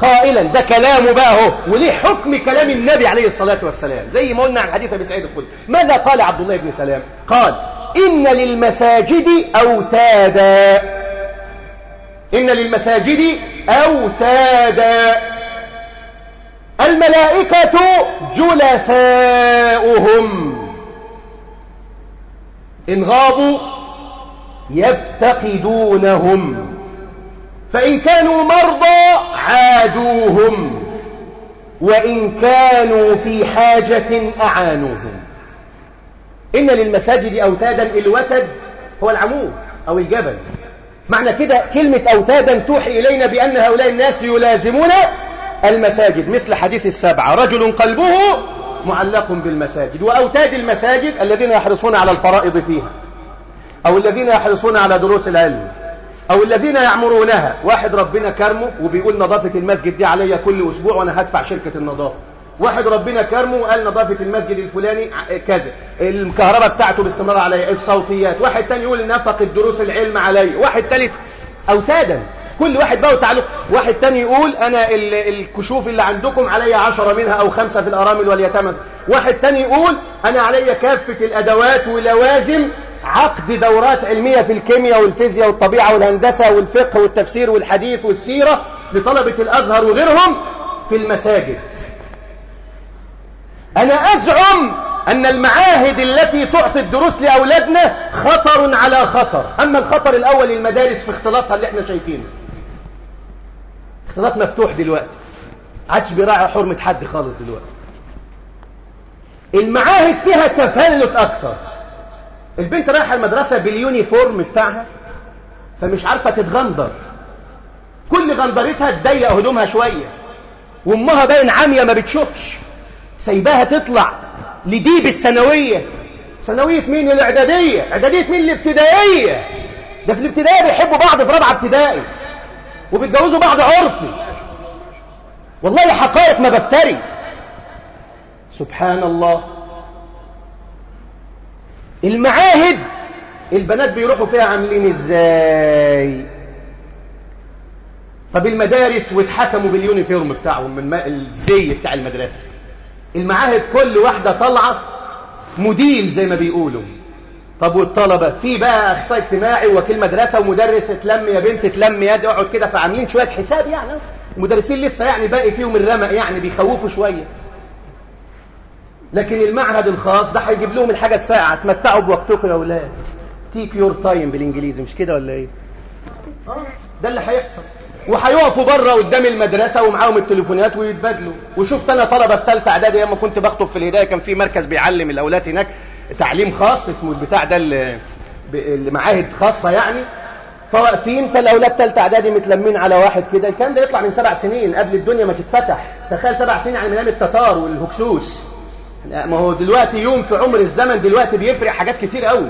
قائلا ده كلامه بقى وليه حكم كلام النبي عليه الصلاة والسلام؟ زي ما قلنا عن حديث أبي سعيد ماذا قال عبد الله بن سلام؟ قال إن للمساجد أوتادا. إن للمساجد أوتادا. الملائكة جلساؤهم. إن غابوا يفتقدونهم. فإن كانوا مرضى عادوهم وإن كانوا في حاجة أعانوهم. إن للمساجد أوتادا الوتد هو العمود أو الجبل. معنى كده كلمة أوتادا توحي إلينا بأن هؤلاء الناس يلازمون المساجد مثل حديث السبعة رجل قلبه معلق بالمساجد وأوتاد المساجد الذين يحرصون على الفرائض فيها أو الذين يحرصون على دروس العلم. أو الذين يعمرونها. واحد ربنا كرمه وبيقول نظافة المسجد دي عليا كل أسبوع وأنا هدفع شركة النظافة. واحد ربنا كرمه وقال نظافة المسجد الفلاني كذا. الكهرباء بتاعته باستمرار عليا. الصوتيات. واحد تاني يقول نفق الدروس العلم عليا. واحد تالت أوتادا. كل واحد بقى وتعلق. واحد تاني يقول أنا الكشوف اللي عندكم عليا عشرة منها أو خمسة في الأرامل واليتامى. واحد تاني يقول أنا عليا كافة الأدوات ولوازم عقد دورات علمية في الكيمياء والفيزياء والطبيعة والهندسة والفقه والتفسير والحديث والسيرة لطلبة الأزهر وغيرهم في المساجد. أنا أزعم أن المعاهد التي تعطي الدروس لأولادنا خطر على خطر. أما الخطر الأول المدارس في اختلاطها اللي إحنا شايفينه. اختلاط مفتوح دلوقتي. عادش بيراعي حرمة حد خالص دلوقتي. المعاهد فيها تفلت أكتر. البنت رايحة المدرسة باليونيفورم بتاعها فمش عارفة تتغندر. كل غندرتها تضيق هدومها شوية وأمها باين عامية ما بتشوفش. سايباها تطلع لديب الثانوية. ثانوية مين؟ الإعدادية. إعدادية مين؟ الابتدائية. ده في الابتدائي بيحبوا بعض في رابعة ابتدائي وبيتجوزوا بعض عرفي. والله حقائق ما بفتري. سبحان الله. المعاهد البنات بيروحوا فيها عاملين إزاي؟ طب المدارس واتحكموا باليونيفورم بتاعهم من الزي بتاع المدرسة. المعاهد كل واحدة طالعة مديل زي ما بيقولوا. طب والطلبة؟ في بقى أخصائي اجتماعي ووكيل مدرسة ومدرس اتلم يا بنت اتلم يا اقعد كده فعاملين شوية حساب يعني. المدرسين لسه يعني باقي فيهم الرمق يعني بيخوفوا شوية. لكن المعهد الخاص ده هيجيب لهم الحاجة الساعة. تمتعوا بوقتكم يا أولاد take your time بالإنجليزي مش كده ولا إيه؟ ده اللي هيحصل. وهيقفوا بره قدام المدرسة ومعاهم التليفونات ويتبادلوا. وشفت أنا طلبة في ثالثه إعدادي أيام ما كنت بخطب في الهداية كان في مركز بيعلم الأولاد هناك تعليم خاص اسمه البتاع ده اللي معاهد خاصة يعني. فواقفين فالأولاد ثالثه إعدادي متلمين على واحد كده. الكلام ده يطلع من سبع سنين قبل الدنيا ما تتفتح. تخيل سبع سنين يعني من أيام التتار والهكسوس. ما هو دلوقتي يوم في عمر الزمن دلوقتي بيفرق حاجات كتير قوي.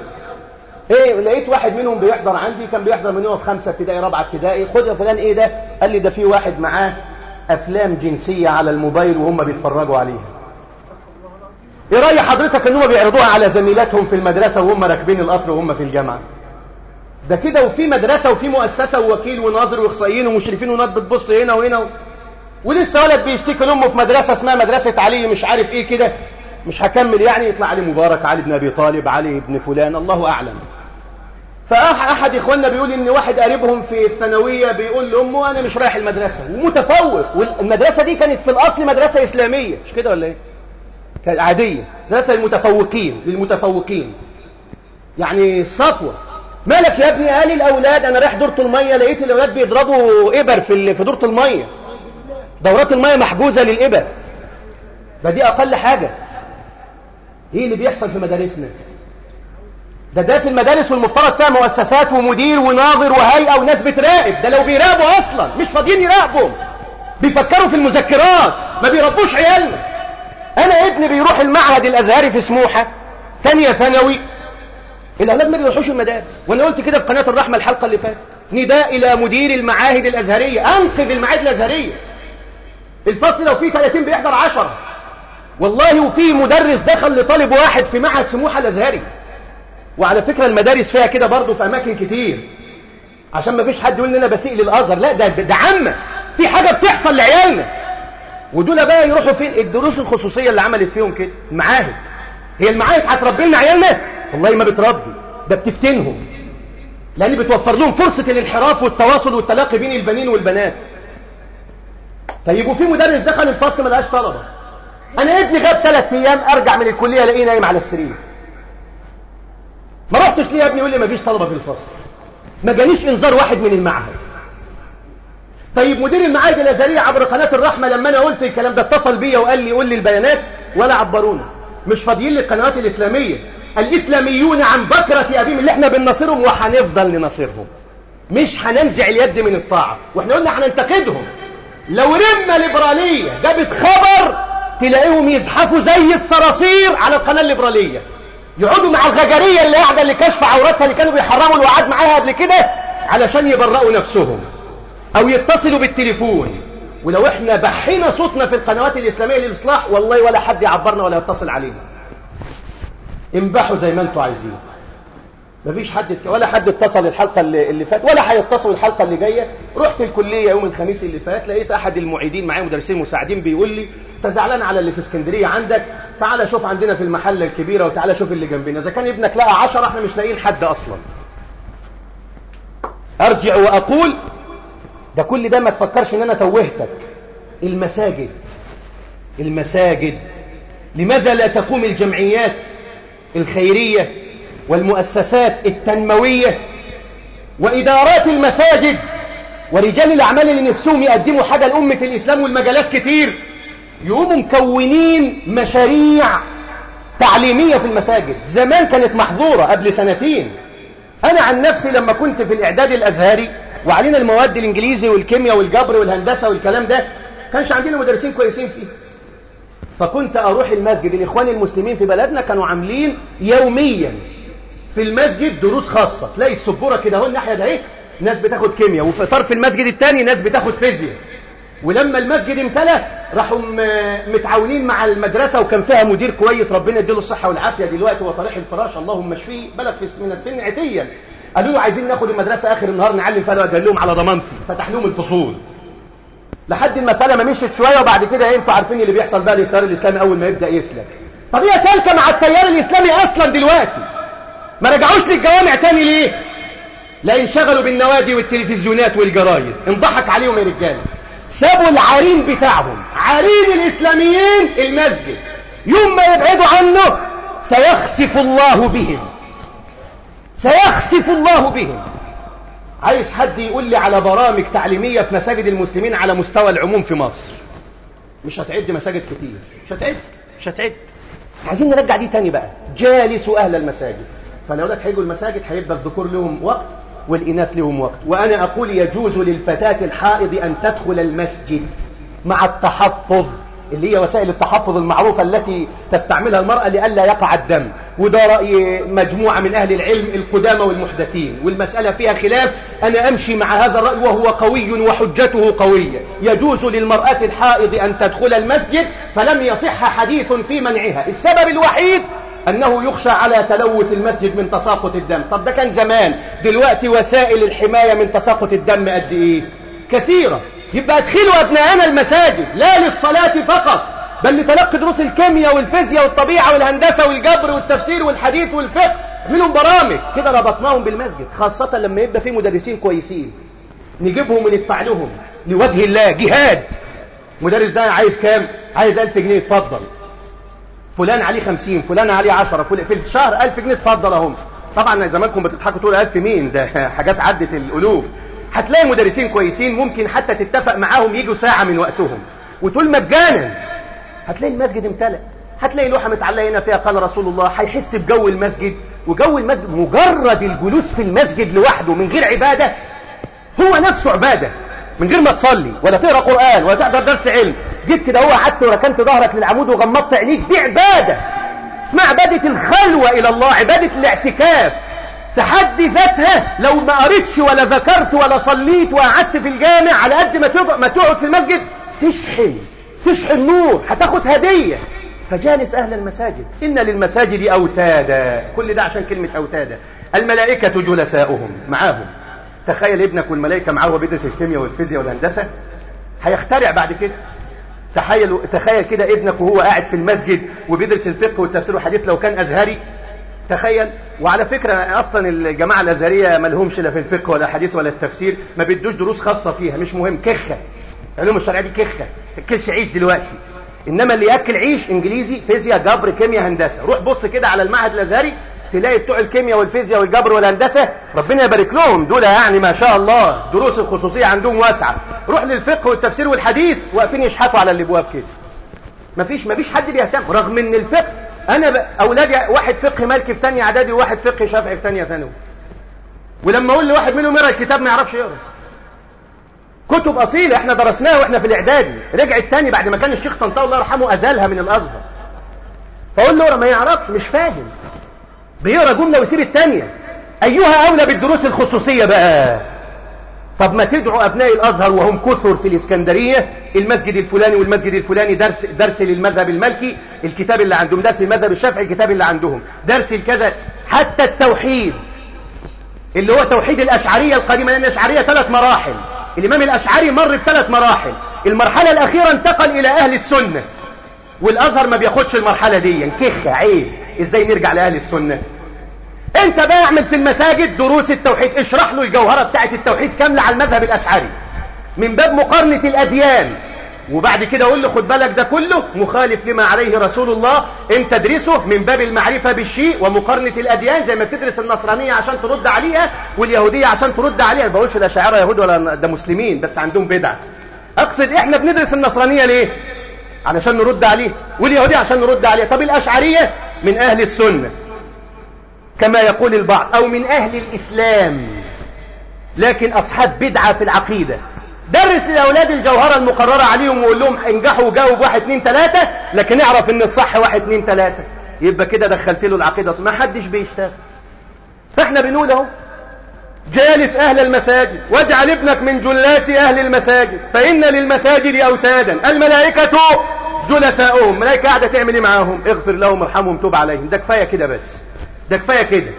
إيه لقيت واحد منهم بيحضر عندي كان بيحضر من يوم في خمسة ابتدائي رابعة ابتدائي خد يا فلان إيه ده؟ قال لي ده في واحد معاه أفلام جنسية على الموبايل وهم بيتفرجوا عليها. إيه رأي حضرتك إنهم بيعرضوها على زميلاتهم في المدرسة وهم راكبين القطر وهم في الجامعة. ده كده وفي مدرسة وفي مؤسسة ووكيل وناظر وإخصائيين ومشرفين وناس بتبص هنا وهنا و... ولسه ولد بيشتكي لأمه في مدرسة اسمها مدرسة علي مش عارف إيه كده. مش هكمل يعني يطلع علي مبارك علي بن أبي طالب علي بن فلان الله أعلم. فأحد إخواننا بيقول إن واحد قريبهم في الثانوية بيقول لأمه أنا مش رايح المدرسة ومتفوق. والمدرسة دي كانت في الأصل مدرسة إسلامية. مش كده ولا إيه؟ كانت عادية. مدرسة للمتفوقين للمتفوقين. يعني صفوة. مالك يا ابني؟ قال الأولاد أنا رايح دورة المية لقيت الأولاد بيضربوا إبر في في دورة المية. دورات المية محجوزة للإبر. ده دي أقل حاجة. إيه اللي بيحصل في مدارسنا. ده ده في المدارس والمفترض فيها مؤسسات ومدير وناظر وهيئة وناس بتراقب. ده لو بيراقبوا أصلا مش فاضيين يراقبوا. بيفكروا في المذكرات ما بيربوش عيالنا. أنا ابني بيروح المعهد الأزهري في سموحة ثانية ثانوي. الأولاد ما بيروحوش المدارس. وأنا قلت كده في قناة الرحمة الحلقة اللي فاتت. نداء إلى مدير المعاهد الأزهرية. أنقذ المعاهد الأزهرية. الفصل لو فيه 30 بيحضر 10 والله وفي مدرس دخل لطالب واحد في معهد سموحة الأزهري. وعلى فكرة المدارس فيها كده برضه في أماكن كتير. عشان ما فيش حد يقول ان أنا بسيء للأزهر. لا ده ده عامة. في حاجة بتحصل لعيالنا. ودول بقى يروحوا فين؟ الدروس الخصوصية اللي عملت فيهم كده. المعاهد. هي المعاهد هتربي لنا عيالنا؟ والله ما بتربي. ده بتفتنهم. لأن بتوفر لهم فرصة الانحراف والتواصل والتلاقي بين البنين والبنات. طيب وفي مدرس دخل الفصل ما لقاش طلبة. أنا ابني غاب ثلاث أيام أرجع من الكلية الاقيه نايم على السرير. ما رحتش ليه يا ابني؟ يقول لي ما فيش طلبة في الفصل. ما جانيش إنذار واحد من المعهد. طيب مدير المعاهد الازهريه عبر قناة الرحمة لما أنا قلت الكلام ده اتصل بيا وقال لي قول لي البيانات ولا عبرونا. مش فاضيين للقنوات الإسلامية. الإسلاميون عن بكرة ابيهم اللي إحنا بنناصرهم وهنفضل نناصرهم. مش هننزع اليد من الطاعة. وإحنا قلنا هننتقدهم. لو رمه ليبرالية جابت خبر تلاقيهم يزحفوا زي الصراصير على القناة الليبرالية. يقعدوا مع الغجرية اللي قاعدة اللي كشف عوراتها اللي كانوا بيحرموا الوعاد معاها قبل كده علشان يبرئوا نفسهم. أو يتصلوا بالتليفون. ولو إحنا بحينا صوتنا في القنوات الإسلامية للإصلاح والله ولا حد يعبرنا ولا يتصل علينا. انبحوا زي ما أنتوا عايزين. مفيش حد ولا حد اتصل الحلقة اللي, اللي فات ولا هيتصل الحلقة اللي جاية. رحت الكلية يوم الخميس اللي فات لقيت أحد المعيدين معايا مدرسين مساعدين بيقول لي أنت زعلان على اللي في اسكندرية عندك؟ تعالى شوف عندنا في المحلة الكبيرة وتعالى شوف اللي جنبنا. إذا كان ابنك لقى 10 إحنا مش لاقيين حد أصلا. أرجع وأقول ده كل ده ما تفكرش إن أنا توهتك. المساجد المساجد. لماذا لا تقوم الجمعيات الخيرية والمؤسسات التنموية وإدارات المساجد ورجال الأعمال اللي نفسهم يقدموا حاجة لأمة الإسلام والمجالات كتير يقوموا مكونين مشاريع تعليمية في المساجد. زمان كانت محظورة قبل سنتين. أنا عن نفسي لما كنت في الإعداد الأزهري وعلينا المواد الإنجليزي والكيمياء والجبر والهندسة والكلام ده كانش عندنا مدرسين كويسين فيه. فكنت أروح المسجد. الإخوان المسلمين في بلدنا كانوا عاملين يوميا في المسجد دروس خاصة. تلاقي السبورة كده اهو الناحية ده إيه ناس بتاخد كيمياء. وفي طرف المسجد الثاني ناس بتاخد فيزياء. ولما المسجد امتلأ راحوا متعاونين مع المدرسة وكان فيها مدير كويس ربنا يديله الصحة والعافية. دلوقتي هو طريح الفراش اللهم اشفيه بلغ من السن عتيا. قالوا له عايزين ناخد المدرسة آخر النهار نعلم فيها. قال لهم على ضمانتي. فتح لهم الفصول. لحد المسألة ما مشيت شوية وبعد كده إيه أنتوا عارفين اللي بيحصل بقى للتيار الإسلامي أول ما يبدأ يسلك طب هي سالكة مع التيار الإسلامي أصلا دلوقتي؟ ما رجعوش للجوامع تاني ليه؟ لا انشغلوا بالنوادي والتلفزيونات والجرايد. انضحك عليهم يا رجاله سابوا العرين بتاعهم. عرين الإسلاميين المسجد. يوم ما يبعدوا عنه سيخسف الله بهم. سيخسف الله بهم. عايز حد يقول لي على برامج تعليمية في مساجد المسلمين على مستوى العموم في مصر؟ مش هتعد مساجد كتير. مش هتعد. مش هتعد. عايزين نرجع دي تاني بقى. جالسوا أهل المساجد. فلو لك هيجوا المساجد هيبقى الذكور لهم وقت والإناث لهم وقت. وأنا أقول يجوز للفتاة الحائض أن تدخل المسجد مع التحفظ اللي هي وسائل التحفظ المعروفة التي تستعملها المرأة لئلا يقع الدم. وده رأي مجموعة من أهل العلم القدامى والمحدثين. والمسألة فيها خلاف. أنا أمشي مع هذا الرأي وهو قوي وحجته قوية. يجوز للمرأة الحائض أن تدخل المسجد فلم يصح حديث في منعها. السبب الوحيد أنه يخشى على تلوث المسجد من تساقط الدم. طب ده كان زمان. دلوقتي وسائل الحماية من تساقط الدم قد إيه؟ كثيرة. يبقى ادخلوا أبناءنا المساجد. لا للصلاة فقط بل لتلقي دروس الكيمياء والفيزياء والطبيعة والهندسة والجبر والتفسير والحديث والفقه. منهم برامج. كده ربطناهم بالمسجد خاصة لما يبقى في مدرسين كويسين. نجيبهم وندفع لهم. لوجه الله جهاد. مدرس ده عايز كام؟ عايز ألف جنيه اتفضل. فلان عليه خمسين فلان عليه عشرة فلان في الشهر ألف جنيه اتفضل اهم طبعا زمانكم بتضحكوا تقول ألف مين؟ ده حاجات عدت الألوف. هتلاقي مدرسين كويسين ممكن حتى تتفق معاهم يجوا ساعة من وقتهم. وتقول مجانا. هتلاقي المسجد امتلأ. هتلاقي لوحة متعلقة هنا فيها قال رسول الله هيحس بجو المسجد. وجو المسجد مجرد الجلوس في المسجد لوحده من غير عبادة هو نفسه عبادة. من غير ما تصلي ولا تقرأ قرآن ولا تحضر درس علم. جيت كده هو قعدت وركنت ظهرك للعمود وغمضت عينيك. دي عبادة. اسمها عبادة الخلوة إلى الله عبادة الاعتكاف. تحدي ذاتها لو ما قريتش ولا ذكرت ولا صليت وقعدت في الجامع على قد ما ما تقعد في المسجد تشحن. تشحن نور هتاخد هدية. فجالس أهل المساجد. إن للمساجد أوتادا. كل ده عشان كلمة أوتادا. الملائكة جلساؤهم معاهم. تخيل ابنك والملائكة معاه بيدرس الكيمياء والفيزياء والهندسة هيخترع بعد كده. تخيل تخيل كده ابنك وهو قاعد في المسجد وبيدرس الفقه والتفسير والحديث لو كان أزهري. تخيل. وعلى فكرة أصلا الجماعة الأزهرية ما لهمش لا في الفقه ولا الحديث ولا التفسير ما بيدوش دروس خاصة فيها مش مهم. كخة. علوم الشرعية دي كخة. تاكلش عيش دلوقتي. إنما اللي يأكل عيش إنجليزي فيزياء جبر كيمياء هندسة. روح بص كده على المعهد الأزهري تلاقي بتوع الكيمياء والفيزياء والجبر والهندسة ربنا يبارك لهم. دول يعني ما شاء الله دروس الخصوصية عندهم واسعة. روح للفقه والتفسير والحديث واقفين يشحفوا على الابواب كده. مفيش مفيش حد بيهتم. رغم إن الفقه أنا ب... أولادي واحد فقه مالكي في ثانية إعدادي وواحد فقه شافعي في ثانية ثانوي. ولما أقول لواحد منهم يقرأ الكتاب ما يعرفش يقرأ. كتب أصيلة إحنا درسناها وإحنا في الإعدادي. رجعت تاني بعد ما كان الشيخ طنطاوي الله يرحمه ازالها من الأزهر. فأقول له ما يعرفش مش فاهم. بيقرأ جملة ويسيب الثانية أيها أولى بالدروس الخصوصية بقى. طب ما تدعوا أبناء الأزهر وهم كثر في الإسكندرية المسجد الفلاني والمسجد الفلاني درس درس للمذهب المالكي الكتاب اللي عندهم درس المذهب الشافعي الكتاب اللي عندهم درس الكذا حتى التوحيد اللي هو توحيد الأشعرية القديمة لأن الأشعرية ثلاث مراحل. الإمام الأشعري مر بثلاث مراحل. المرحلة الأخيرة انتقل إلى أهل السنة. والأزهر ما بياخدش المرحلة دي كخة عيب. إزاي نرجع لأهل السنة؟ انت بقى اعمل في المساجد دروس التوحيد اشرح له الجوهرة بتاعت التوحيد كاملة على المذهب الأشعري. من باب مقارنة الأديان. وبعد كده أقول له خد بالك ده كله مخالف لما عليه رسول الله. انت تدرسه من باب المعرفة بالشيء ومقارنة الأديان زي ما بتدرس النصرانية عشان ترد عليها واليهودية عشان ترد عليها. ما بقولش الاشاعرة يهود ولا ده مسلمين بس عندهم بدع اقصد إحنا بندرس النصرانية ليه؟ علشان نرد عليه واليهودية عشان نرد عليها. طب الأشعرية؟ من أهل السنة كما يقول البعض أو من أهل الإسلام لكن أصحاب بدعة في العقيدة. درس للأولاد الجوهرة المقررة عليهم وقول لهم انجحوا وجاوب واحد اتنين تلاتة لكن اعرف إن الصح واحد اتنين تلاتة. يبقى كده دخلت له العقيدة ما حدش بيشتغل. فإحنا بنقول أهو جالس أهل المساجد واجعل ابنك من جلاس أهل المساجد فإن للمساجد أوتادا. الملائكة جلساؤهم ملائكة قاعدة تعمل إيه معاهم؟ اغفر لهم ارحمهم توب عليهم. ده كفاية كده بس. ده كفاية كده.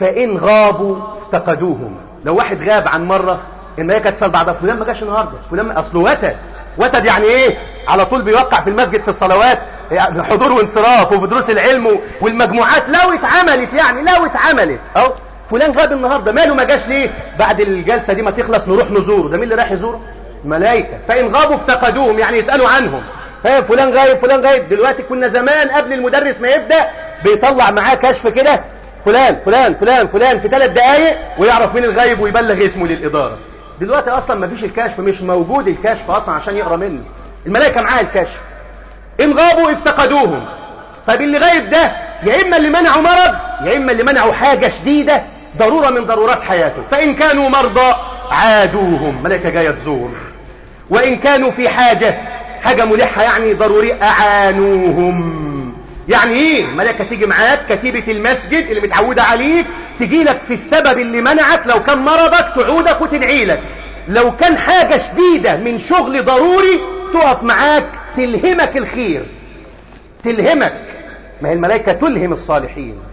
فإن غابوا افتقدوهم. لو واحد غاب عن مرة الملائكة تسأل بعضها فلان ما جاش النهاردة؟ فلان أصله وتد. وتد يعني إيه؟ على طول بيوقع في المسجد في الصلوات يعني حضور وانصراف وفي دروس العلم والمجموعات لو اتعملت يعني لو اتعملت. أو فلان غاب النهاردة ماله ما جاش ليه؟ بعد الجلسة دي ما تخلص نروح نزوره. ده مين اللي راح يزوره؟ ملائكة. فإن غابوا افتقدوهم يعني يسألوا عنهم. فلان غايب فلان غايب. دلوقتي كنا زمان قبل المدرس ما يبدأ بيطلع معاه كشف كده فلان فلان فلان فلان في ثلاث دقايق ويعرف مين الغايب ويبلغ اسمه للإدارة. دلوقتي أصلا ما فيش الكشف مش موجود الكشف أصلا عشان يقرأ منه. الملائكة معاه الكشف. إن غابوا افتقدوهم. فباللي غايب ده يا إما اللي منعوا مرض يا إما اللي منعوا حاجة شديدة ضرورة من ضرورات حياته. فإن كانوا مرضى عادوهم. ملائكة جاية تزور. وإن كانوا في حاجة حاجة ملحة يعني ضروري أعانوهم. يعني إيه؟ ملائكة تيجي معاك كتيبة المسجد اللي متعودة عليك تجي لك في السبب اللي منعك لو كان مرضك تعودك وتدعي لك. لو كان حاجة شديدة من شغل ضروري تقف معاك تلهمك الخير. تلهمك. ما هي الملائكة تلهم الصالحين.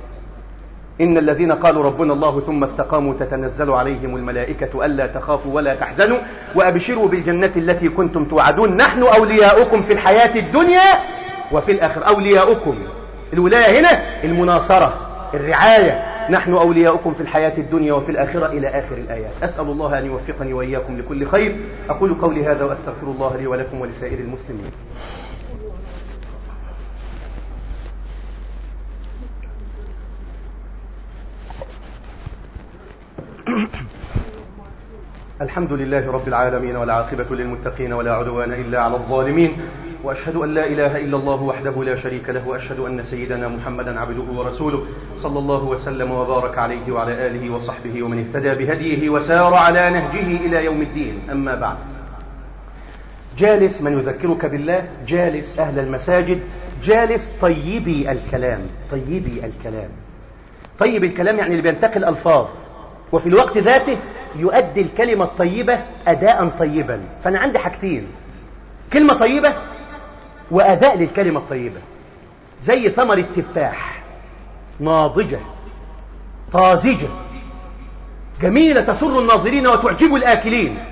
إن الذين قالوا ربنا الله ثم استقاموا تتنزل عليهم الملائكة ألا تخافوا ولا تحزنوا وأبشروا بالجنة التي كنتم توعدون. نحن أولياؤكم في الحياة الدنيا وفي الآخر أولياؤكم. الولاية هنا المناصرة الرعاية. نحن أولياؤكم في الحياة الدنيا وفي الآخرة إلى آخر الآيات. أسأل الله أن يوفقني وإياكم لكل خير. أقول قولي هذا وأستغفر الله لي ولكم ولسائر المسلمين. الحمد لله رب العالمين والعاقبة للمتقين ولا عدوان إلا على الظالمين وأشهد أن لا إله إلا الله وحده لا شريك له وأشهد أن سيدنا محمدا عبده ورسوله صلى الله وسلم وبارك عليه وعلى آله وصحبه ومن اهتدى بهديه وسار على نهجه إلى يوم الدين. أما بعد جالس من يذكرك بالله جالس أهل المساجد جالس طيبي الكلام طيبي الكلام. طيب الكلام يعني اللي بينتقل ألفاظ. وفي الوقت ذاته يؤدي الكلمة الطيبة أداء طيبا. فأنا عندي حاجتين. كلمة طيبة وأداء للكلمة الطيبة. زي ثمرة تفاح ناضجة. طازجة. جميلة تسر الناظرين وتعجب الآكلين.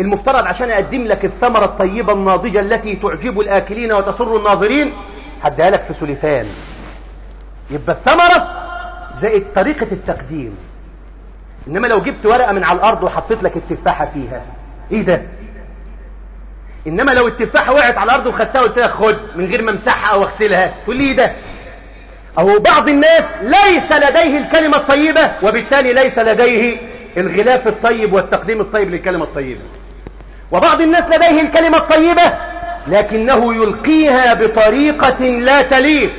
المفترض عشان أقدم لك الثمرة الطيبة الناضجة التي تعجب الآكلين وتسر الناظرين هديها لك في ثلثان. يبقى الثمرة زائد طريقة التقديم. إنما لو جبت ورقة من على الأرض وحطيت لك التفاحة فيها. إيه ده؟ إنما لو التفاحة وقعت على الأرض وخدتها وقلت لك خد من غير ما امسحها أو أغسلها. تقول لي إيه ده؟ أو بعض الناس ليس لديه الكلمة الطيبة وبالتالي ليس لديه الغلاف الطيب والتقديم الطيب للكلمة الطيبة. وبعض الناس لديه الكلمة الطيبة لكنه يلقيها بطريقة لا تليق.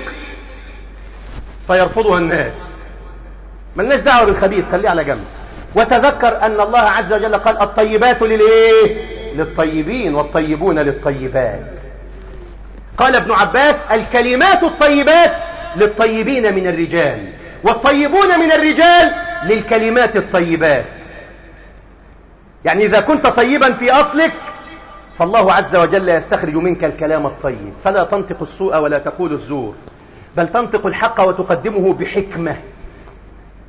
فيرفضها الناس. ملناش دعوة بالخبيث خليه على جنب. وتذكر أن الله عز وجل قال الطيبات للإيه؟ للطيبين والطيبون للطيبات. قال ابن عباس الكلمات الطيبات للطيبين من الرجال والطيبون من الرجال للكلمات الطيبات. يعني إذا كنت طيبا في أصلك فالله عز وجل يستخرج منك الكلام الطيب. فلا تنطق السوء ولا تقول الزور بل تنطق الحق وتقدمه بحكمة.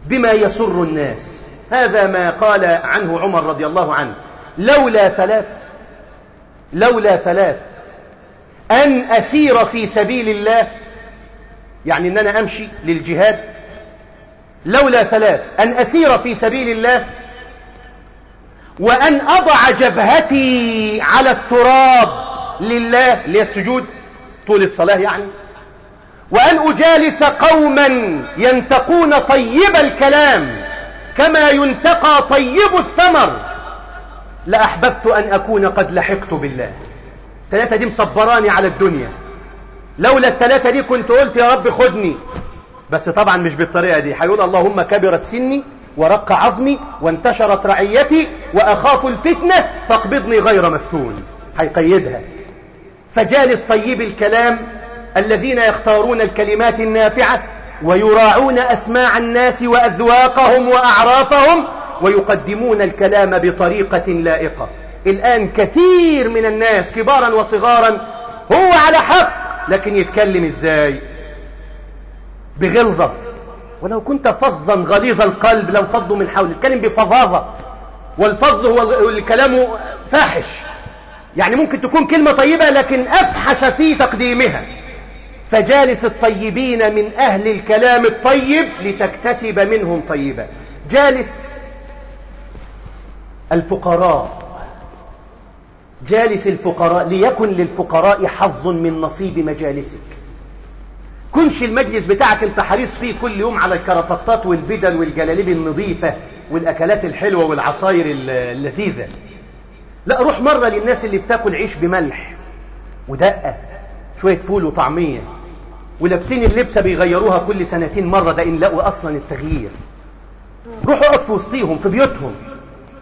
بما يسر الناس. هذا ما قال عنه عمر رضي الله عنه. لولا ثلاث لولا ثلاث أن أسير في سبيل الله يعني أن أنا أمشي للجهاد لولا ثلاث أن أسير في سبيل الله وأن أضع جبهتي على التراب لله للسجود طول الصلاة يعني. وأن أجالس قوما ينتقون طيب الكلام كما ينتقى طيب الثمر. لأحببت أن أكون قد لحقت بالله. ثلاثة دي مصبراني على الدنيا. لولا الثلاثة دي كنت قلت يا رب خدني. بس طبعا مش بالطريقة دي. هيقول اللهم كبرت سني ورق عظمي وانتشرت رعيتي وأخاف الفتنة فاقبضني غير مفتون. هيقيدها. فجالس طيب الكلام الذين يختارون الكلمات النافعة ويراعون أسماع الناس وأذواقهم وأعرافهم ويقدمون الكلام بطريقة لائقة. الآن كثير من الناس كبارا وصغارا هو على حق لكن يتكلم إزاي؟ بغلظة. ولو كنت فظا غليظ القلب لانفضوا من حولك. يتكلم بفظاظة. والفظ هو الكلام فاحش. يعني ممكن تكون كلمة طيبة لكن أفحش في تقديمها. فجالس الطيبين من أهل الكلام الطيب لتكتسب منهم طيبا. جالس الفقراء. جالس الفقراء ليكن للفقراء حظ من نصيب مجالسك. كنش المجلس بتاعك انت حريص فيه كل يوم على الكرافطات والبدل والجلاليب النظيفة والأكلات الحلوة والعصاير اللذيذة. لا روح مرة للناس اللي بتاكل عيش بملح ودقة شوية فول وطعمية. ولابسين اللبسة بيغيروها كل سنتين مرة ده إن لقوا أصلا التغيير. روحوا اقعد في وسطيهم في بيوتهم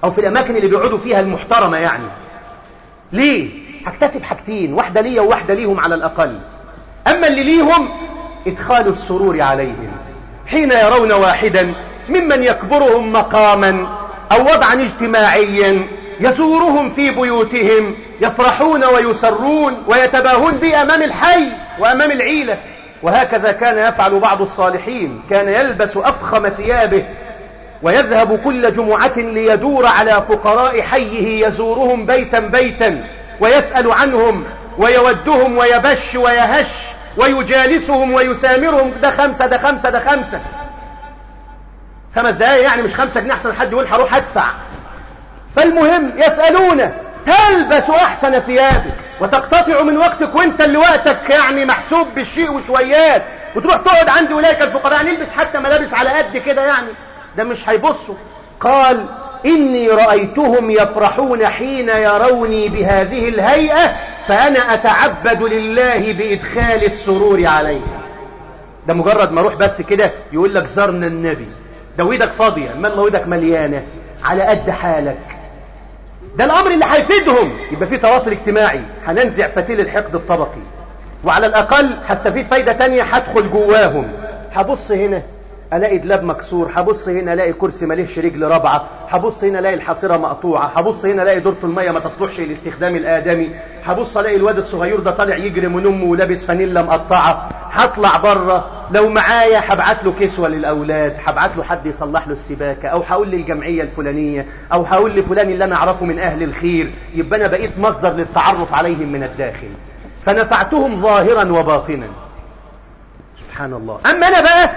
أو في الأماكن اللي بيقعدوا فيها المحترمة يعني. ليه؟ هكتسب حاجتين واحدة ليا وواحدة ليهم على الأقل. أما اللي ليهم إدخال السرور عليهم. حين يرون واحدا ممن يكبرهم مقاما أو وضعا اجتماعيا يزورهم في بيوتهم يفرحون ويسرون ويتباهون به أمام الحي وأمام العيلة. وهكذا كان يفعل بعض الصالحين. كان يلبس أفخم ثيابه ويذهب كل جمعة ليدور على فقراء حيه يزورهم بيتا بيتا ويسأل عنهم ويودهم ويبش ويهش ويجالسهم ويسامرهم. ده خمسة ده خمسة ده خمسة. خمس دقايق يعني مش خمسة جنيه أحسن حد يقول هروح أدفع. فالمهم يسألونه. تلبس أحسن ثيابك وتقتطع من وقتك وانت اللي وقتك يعني محسوب بالشيء وشويات. وتروح تقعد عند أولئك الفقراء يعني البس حتى ملابس على قد كده يعني. ده مش هيبصوا. قال إني رأيتهم يفرحون حين يروني بهذه الهيئة فأنا أتعبد لله بإدخال السرور عليها. ده مجرد ما أروح بس كده يقول لك زرنا النبي. ده ويدك فاضية ما الله ويدك مليانة. على قد حالك. ده الأمر اللي هيفيدهم. يبقى فيه تواصل اجتماعي. هننزع فتيل الحقد الطبقي. وعلى الأقل هستفيد فايدة تانية هدخل جواهم. هبص هنا. ألاقي دلاب مكسور هبص هنا ألاقي كرسي مالهش رجل رابعه هبص هنا ألاقي الحصيرة مقطوعة هبص هنا ألاقي دورة المية ما تصلحش للاستخدام الآدمي هبص ألاقي الواد الصغير ده طالع يجري من أمه ولابس فانيلا مقطعة هطلع بره لو معايا هبعت له كسوة للأولاد هبعت له حد يصلح له السباكة أو هقول للجمعية الفلانية أو هقول لفلان اللي أنا أعرفه من أهل الخير يبقى أنا بقيت مصدر للتعرف عليهم من الداخل. فنفعتهم ظاهرا وباطنا. سبحان الله. أما أنا بقى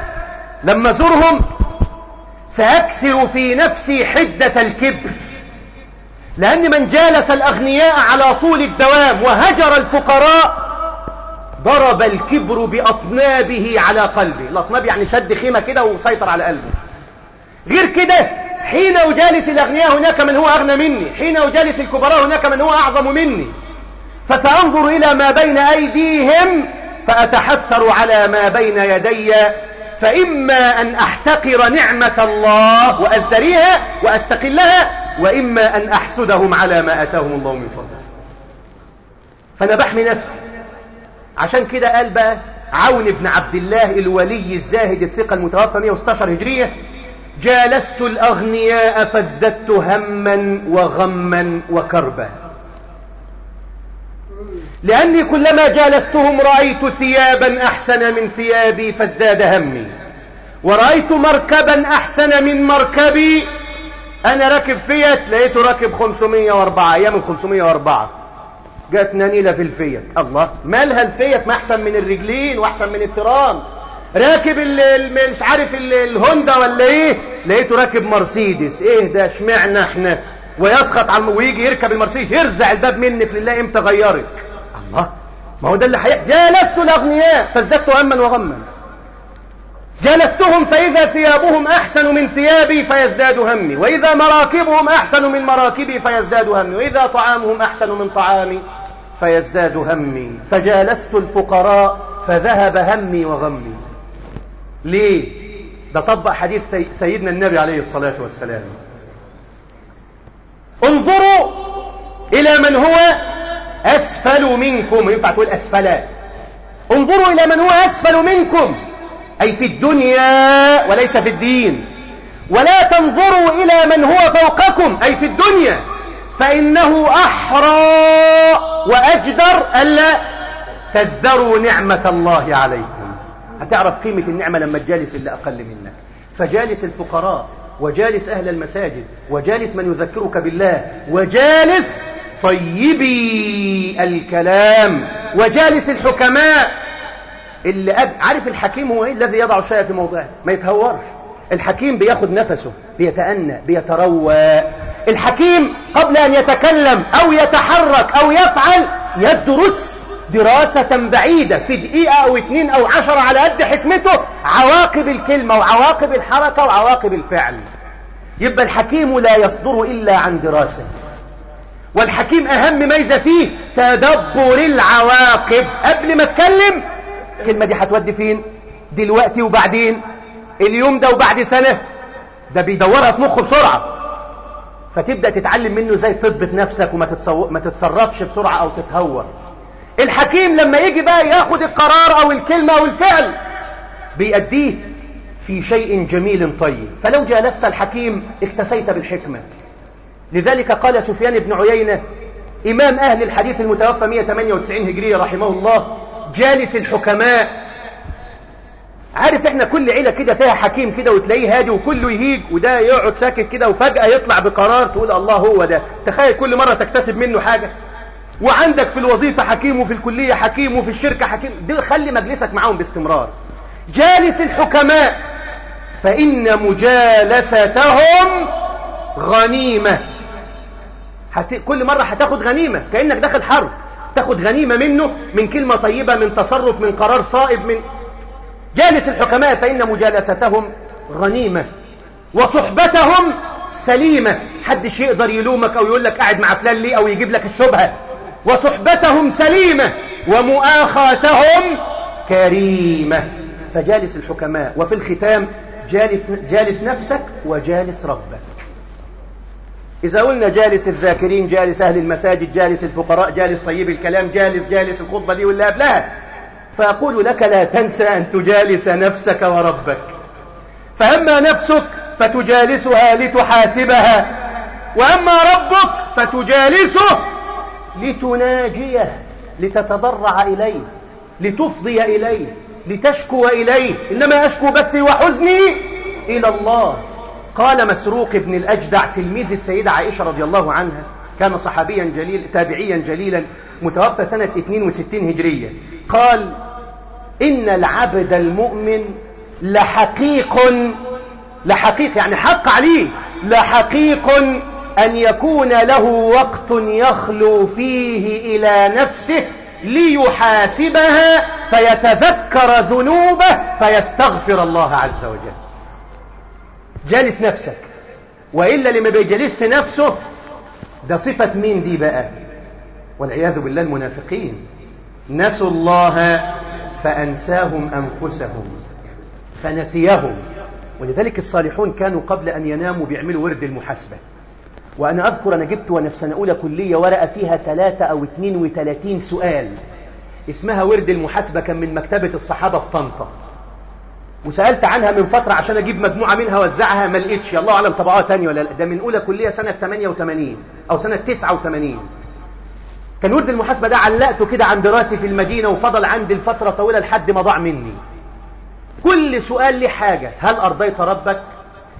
لما زورهم سأكسر في نفسي حدة الكبر لأن من جالس الأغنياء على طول الدوام وهجر الفقراء ضرب الكبر بأطنابه على قلبه. الأطناب يعني شد خيمة كده وسيطر على قلبه. غير كده حين أجالس الأغنياء هناك من هو أغنى مني حين أجالس الكبراء هناك من هو أعظم مني فسأنظر إلى ما بين أيديهم فأتحسر على ما بين يدي فإما أن أحتقر نعمة الله وأزدريها وأستقلها وإما أن أحسدهم على ما أتاهم الله من فضله فأنا بحمي نفسي. عشان كده قال بقى عون بن عبد الله الولي الزاهد الثقة المتوفى 116 هجرية جالست الأغنياء فازددت هما وغما وكربا. لأني كلما جالستهم رأيت ثيابا أحسن من ثيابي فازداد همي. ورأيت مركبا أحسن من مركبي. أنا راكب فيت لقيته راكب 504 أيام ال 504 جاتنا نيلة في الفيات الله مالها الفيات ما أحسن من الرجلين وأحسن من الترام. راكب مش عارف الهوندا ولا إيه؟ لقيته راكب مرسيدس. إيه ده؟ اشمعنا إحنا؟ ويسخط على ويجي يركب المرسيدس يرزع الباب منك لله إمتى غيرك الله ما هو ده اللي حي... جالست الأغنياء فازددت هما وغما. جلستهم فإذا ثيابهم أحسن من ثيابي فيزداد همي وإذا مراكبهم أحسن من مراكبي فيزداد همي وإذا طعامهم أحسن من طعامي فيزداد همي. فجالست الفقراء فذهب همي وغمي. ليه؟ ده طبق حديث سيدنا النبي عليه الصلاة والسلام. انظروا إلى من هو أسفل منكم. ينفع تقول أسفلا انظروا إلى من هو أسفل منكم. أي في الدنيا وليس في الدين. ولا تنظروا إلى من هو فوقكم. أي في الدنيا. فإنه أحرى وأجدر ألا تزدروا نعمة الله عليكم. هتعرف قيمة النعمة لما تجالس اللي أقل منك؟ فجالس الفقراء. وجالس أهل المساجد وجالس من يذكرك بالله وجالس طيبي الكلام وجالس الحكماء. اللي أب... عارف الحكيم هو إيه الذي يضع الشيء في موضعه؟ ما يتهورش. الحكيم بياخد نفسه بيتأنى بيتروى. الحكيم قبل أن يتكلم أو يتحرك أو يفعل يدرس. دراسة بعيدة في دقيقة أو اتنين أو عشرة على قد حكمته عواقب الكلمة وعواقب الحركة وعواقب الفعل. يبقى الحكيم لا يصدر إلا عن دراسة. والحكيم أهم ميزة فيه تدبر العواقب. قبل ما تكلم الكلمة دي هتودي فين؟ دلوقتي وبعدين. اليوم ده وبعد سنة. ده بيدورها في مخه بسرعة. فتبدأ تتعلم منه إزاي تضبط نفسك وما تتصرفش بسرعة أو تتهور. الحكيم لما يجي بقى ياخد القرار أو الكلمة أو الفعل بيأديه في شيء جميل طيب. فلو جالست الحكيم اكتسيت بالحكمة. لذلك قال سفيان بن عيينة إمام أهل الحديث المتوفى 198 هجرية رحمه الله جالس الحكماء. عارف إحنا كل عيلة كده فيها حكيم كده وتلاقيه هادي وكله يهيج وده يقعد ساكت كده وفجأة يطلع بقرار تقول الله هو ده. تخيل كل مرة تكتسب منه حاجة. وعندك في الوظيفة حكيم وفي الكلية حكيم وفي الشركة حكيم. دي خلي مجلسك معاهم باستمرار. جالس الحكماء. فإن مجالستهم غنيمة. كل مرة هتاخد غنيمة. كأنك داخل حرب. تاخد غنيمة منه من كلمة طيبة من تصرف من قرار صائب من جالس الحكماء. فإن مجالستهم غنيمة. وصحبتهم سليمة. حدش يقدر يلومك أو يقول لك قاعد مع فلان ليه أو يجيب لك الشبهة. وصحبتهم سليمة ومؤاخاتهم كريمة. فجالس الحكماء وفي الختام جالس, جالس نفسك وجالس ربك. إذا قلنا جالس الذاكرين جالس أهل المساجد جالس الفقراء جالس طيب الكلام جالس جالس الخطبة دي واللي قبلها فأقول لك لا تنسى أن تجالس نفسك وربك. فأما نفسك فتجالسها لتحاسبها وأما ربك فتجالسه لتناجيه لتتضرع إليه لتفضي إليه لتشكو إليه. إنما أشكو بثي وحزني إلى الله. قال مسروق بن الأجدع تلميذ السيدة عائشة رضي الله عنها كان صحابيا جليل تابعيا جليلا متوفى سنة 62 هجرية. قال إن العبد المؤمن لحقيق لحقيق يعني حق عليه لحقيق أن يكون له وقت يخلو فيه إلى نفسه ليحاسبها فيتذكر ذنوبه فيستغفر الله عز وجل. جالس نفسك. وإلا لما بيجلس نفسه ده صفة مين دي بقى؟ والعياذ بالله المنافقين. نسوا الله فأنساهم أنفسهم فنسيهم. ولذلك الصالحون كانوا قبل أن يناموا بيعملوا ورد المحاسبة. وأنا أذكر أنا جبت وأنا في سنة أولى كلية ورقة فيها ثلاثة أو 32 سؤال. اسمها ورد المحاسبة كان من مكتبة الصحابة في طنطا. وسألت عنها من فترة عشان أجيب مجموعة منها وزعها ما لقيتش. الله أعلم طبعها تانية ولا لأ؟ ده من أولى كلية سنة 88 أو سنة 89 كان ورد المحاسبة ده علقته كده عند راسي في المدينة وفضل عندي الفترة طويلة لحد ما ضاع مني. كل سؤال لي حاجة؟ هل أرضيت ربك؟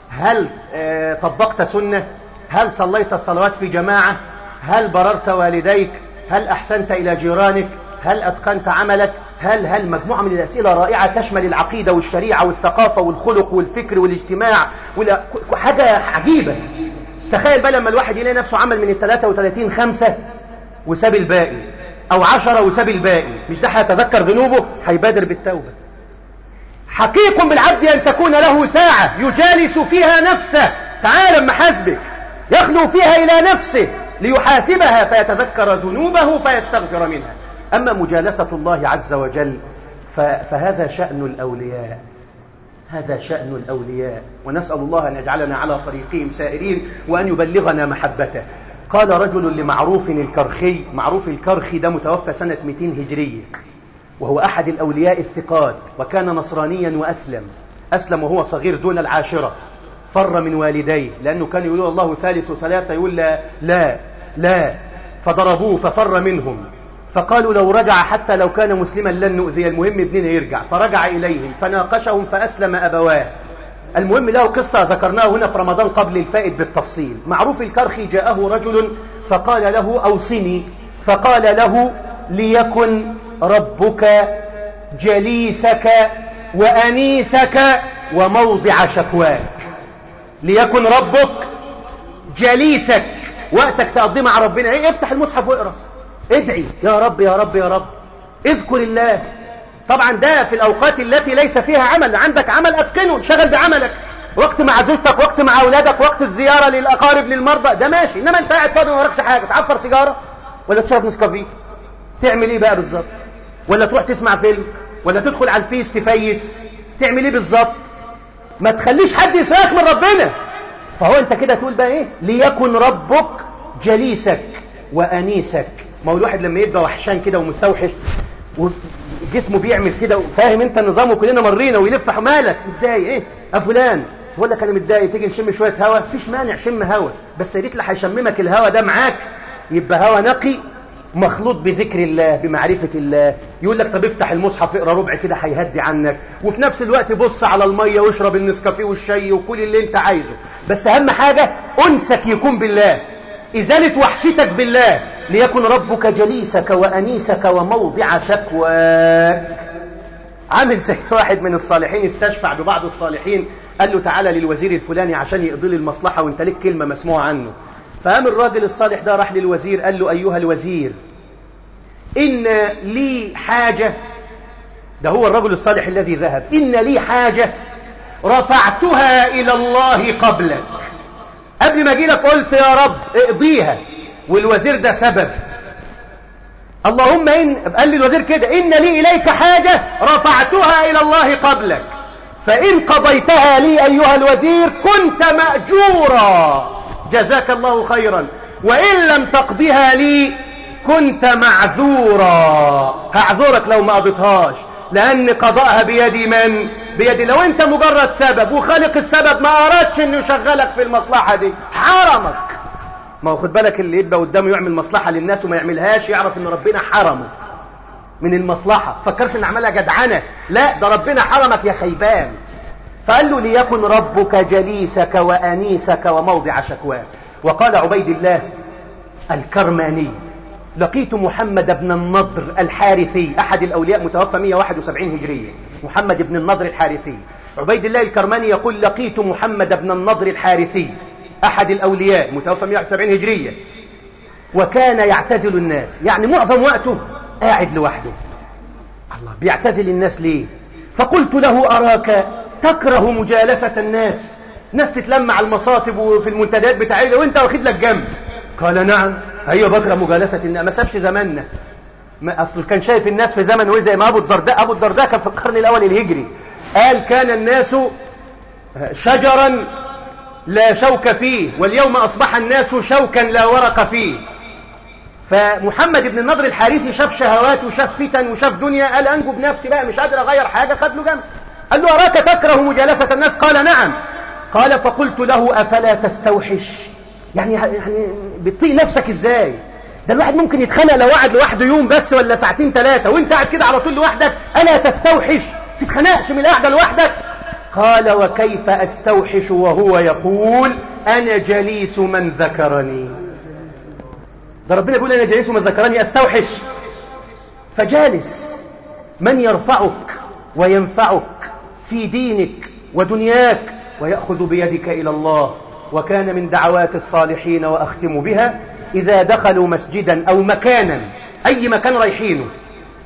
هل آه طبقت سنة؟ هل صليت الصلوات في جماعة؟ هل بررت والديك؟ هل أحسنت إلى جيرانك؟ هل أتقنت عملك؟ هل هل مجموعة من الأسئلة رائعة تشمل العقيدة والشريعة والثقافة والخلق والفكر والاجتماع ولا حاجة عجيبة. تخيل بقى لما الواحد يلاقي نفسه عمل من ال 33 خمسة وساب الباقي أو عشرة وساب الباقي مش ده هيتذكر ذنوبه؟ هيبادر بالتوبة. حقيق بالعبد أن تكون له ساعة يجالس فيها نفسه. تعالى محاسبك. يخلو فيها إلى نفسه ليحاسبها فيتذكر ذنوبه فيستغفر منها. أما مجالسة الله عز وجل فهذا شأن الأولياء. هذا شأن الأولياء. ونسأل الله أن يجعلنا على طريقهم سائرين وأن يبلغنا محبته. قال رجل لمعروف الكرخي معروف الكرخي ده متوفى سنة 200 هجرية وهو أحد الأولياء الثقات وكان نصرانيا وأسلم. أسلم وهو صغير دون العاشرة. فر من والديه لأنه كان يقول الله ثالث ثلاثة يقول لا لا لا فضربوه ففر منهم. فقالوا لو رجع حتى لو كان مسلما لن نؤذي المهم ابننا يرجع. فرجع إليهم فناقشهم فأسلم أبواه. المهم له قصة ذكرناها هنا في رمضان قبل الفائد بالتفصيل. معروف الكرخي جاءه رجل فقال له أوصني فقال له ليكن ربك جليسك وأنيسك وموضع شكواك. ليكن ربك جليسك. وقتك تقضي مع ربنا. إيه افتح المصحف واقرأ. ادعي. يا رب يا رب يا رب. اذكر الله. طبعا ده في الأوقات التي ليس فيها عمل. عندك عمل أتقنه. شغل بعملك. وقت مع زوجتك وقت مع أولادك وقت الزيارة للأقارب للمرضى. ده ماشي. إنما أنت قاعد فاضي ما وراكش حاجة. تعفر سيجارة ولا تشرب نسكافيه. تعمل إيه بقى بالظبط؟ ولا تروح تسمع فيلم ولا تدخل على الفيس تفيس. تعمل إيه بالظبط؟ ما تخليش حد يسرقك من ربنا. فهو أنت كده تقول بقى إيه؟ ليكن ربك جليسك وأنيسك. ما هو الواحد لما يبقى وحشان كده ومستوحش وجسمه بيعمل كده فاهم انت النظام وكلنا مرينا ويلف مالك. متضايق. إيه؟ يا فلان. بقول لك أنا متضايق. تيجي نشم شوية هوا؟ مفيش مانع. شم هوا. بس يا ريت اللي هيشممك الهوا ده معاك. يبقى هوا نقي مخلوط بذكر الله بمعرفة الله. يقول لك طب افتح المصحف اقرأ ربع كده هيهدي عنك. وفي نفس الوقت بص على المية واشرب النسكافيه والشاي وكل اللي انت عايزه. بس أهم حاجة أنسك يكون بالله. إزالة وحشتك بالله ليكن ربك جليسك وأنيسك وموضع شكواك. عامل زي واحد من الصالحين استشفع ببعض الصالحين. قال له تعالى للوزير الفلاني عشان يقضي لي المصلحة وانت لك كلمة مسموعة عنه. فقام الراجل الصالح ده راح للوزير قال له أيها الوزير إن لي حاجة ده هو الرجل الصالح الذي ذهب إن لي حاجة رفعتها إلى الله قبلك قبل ما أجي لك قلت يا رب اقضيها والوزير ده سبب اللهم إن قال لي الوزير كده إن لي إليك حاجة رفعتها إلى الله قبلك فإن قضيتها لي أيها الوزير كنت مأجورا جزاك الله خيرا. وإن لم تقضيها لي كنت معذورا. هعذرك لو ما قضيتهاش. لأن قضاءها بيد من؟ بيد لو أنت مجرد سبب وخالق السبب ما أرادش إنه يشغلك في المصلحة دي حرمك. ما هو خد بالك اللي يبقى قدامه يعمل مصلحة للناس وما يعملهاش يعرف إن ربنا حرمه. من المصلحة. فكرش إن عملها جدعنة. لا ده ربنا حرمك يا خيبان. فقال له ليكن ربك جليسك وأنيسك وموضع شكواك. وقال عبيد الله الكرماني لقيت محمد بن النضر الحارثي أحد الأولياء متوفى 171 هجرية. محمد بن النضر الحارثي. عبيد الله الكرماني يقول لقيت محمد بن النضر الحارثي أحد الأولياء متوفى 171 هجرية. وكان يعتزل الناس يعني معظم وقته قاعد لوحده. الله بيعتزل الناس ليه؟ فقلت له أراك تكره مجالسة الناس. ناس تتلم على المصاطب وفي المنتديات بتاعتها وانت واخد لك جنب. قال نعم. أيوه بكره مجالسة الناس ما سابش زماننا. ما أصل كان شايف الناس في زمن وزي ما أبو الدرداء. أبو الدرداء كان في القرن الأول الهجري. قال كان الناس شجرا لا شوك فيه واليوم أصبح الناس شوكا لا ورق فيه. فمحمد بن النضر الحارثي شاف شهوات وشاف فتن وشاف دنيا قال أنجو بنفسي بقى مش قادر أغير حاجة خد له جنب. قال له أراك تكره مجالسة الناس؟ قال نعم. قال فقلت له أفلا تستوحش؟ يعني يعني بتطيق نفسك إزاي؟ ده الواحد ممكن يتخانق لو قعد لوحده يوم بس ولا ساعتين ثلاثة وانت قاعد كده على طول لوحدك ألا تستوحش؟ تتخانقش من القعدة لوحدك. قال وكيف أستوحش وهو يقول أنا جليس من ذكرني. ده ربنا بيقول أنا جليس من ذكرني أستوحش. فجالس. من يرفعك وينفعك؟ في دينك ودنياك ويأخذ بيدك إلى الله وكان من دعوات الصالحين وأختم بها إذا دخلوا مسجدا أو مكانا أي مكان رايحينه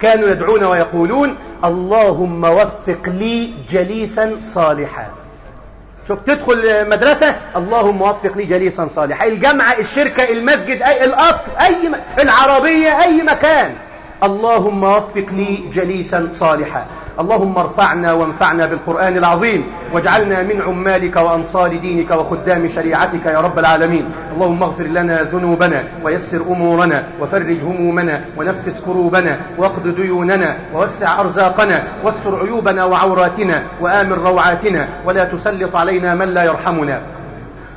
كانوا يدعون ويقولون اللهم وفق لي جليسا صالحا. شوف تدخل مدرسة اللهم وفق لي جليسا صالحا. الجامعة الشركة المسجد أي القطر أي. العربية أي مكان. اللهم وفق لي جليسا صالحا. اللهم ارفعنا وانفعنا بالقرآن العظيم. واجعلنا من عمالك وأنصار دينك وخدام شريعتك يا رب العالمين. اللهم اغفر لنا ذنوبنا ويسر أمورنا وفرج همومنا ونفس كروبنا واقض ديوننا ووسع أرزاقنا واستر عيوبنا وعوراتنا وآمن روعاتنا ولا تسلط علينا من لا يرحمنا.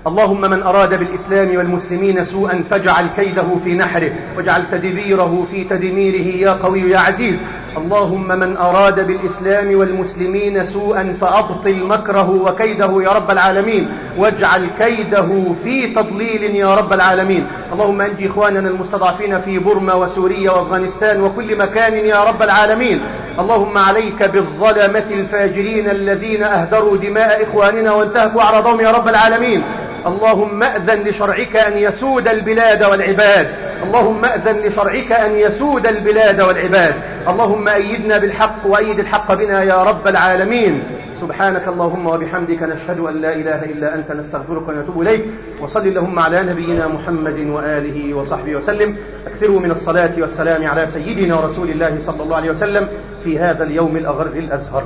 اللهم من أراد بالإسلام والمسلمين سوءا فاجعل كيده في نحره واجعل تدبيره في تدميره يا قوي يا عزيز. اللهم من أراد بالإسلام والمسلمين سوءا فأبطل مكره وكيده يا رب العالمين واجعل كيده في تضليل يا رب العالمين. اللهم أنجي إخواننا المستضعفين في بورما وسوريا وأفغانستان وكل مكان يا رب العالمين. اللهم عليك بالظلمة الفاجرين الذين أهدروا دماء إخواننا وانتهكوا أعراضهم يا رب العالمين. اللهم أذن لشرعك أن يسود البلاد والعباد. اللهم أذن لشرعك أن يسود البلاد والعباد. اللهم أيدنا بالحق وأيد الحق بنا يا رب العالمين. سبحانك اللهم وبحمدك نشهد أن لا إله إلا أنت نستغفرك ونتوب إليك. وصل اللهم على نبينا محمد وآله وصحبه وسلم. أكثروا من الصلاة والسلام على سيدنا رسول الله صلى الله عليه وسلم في هذا اليوم الأغر الأزهر.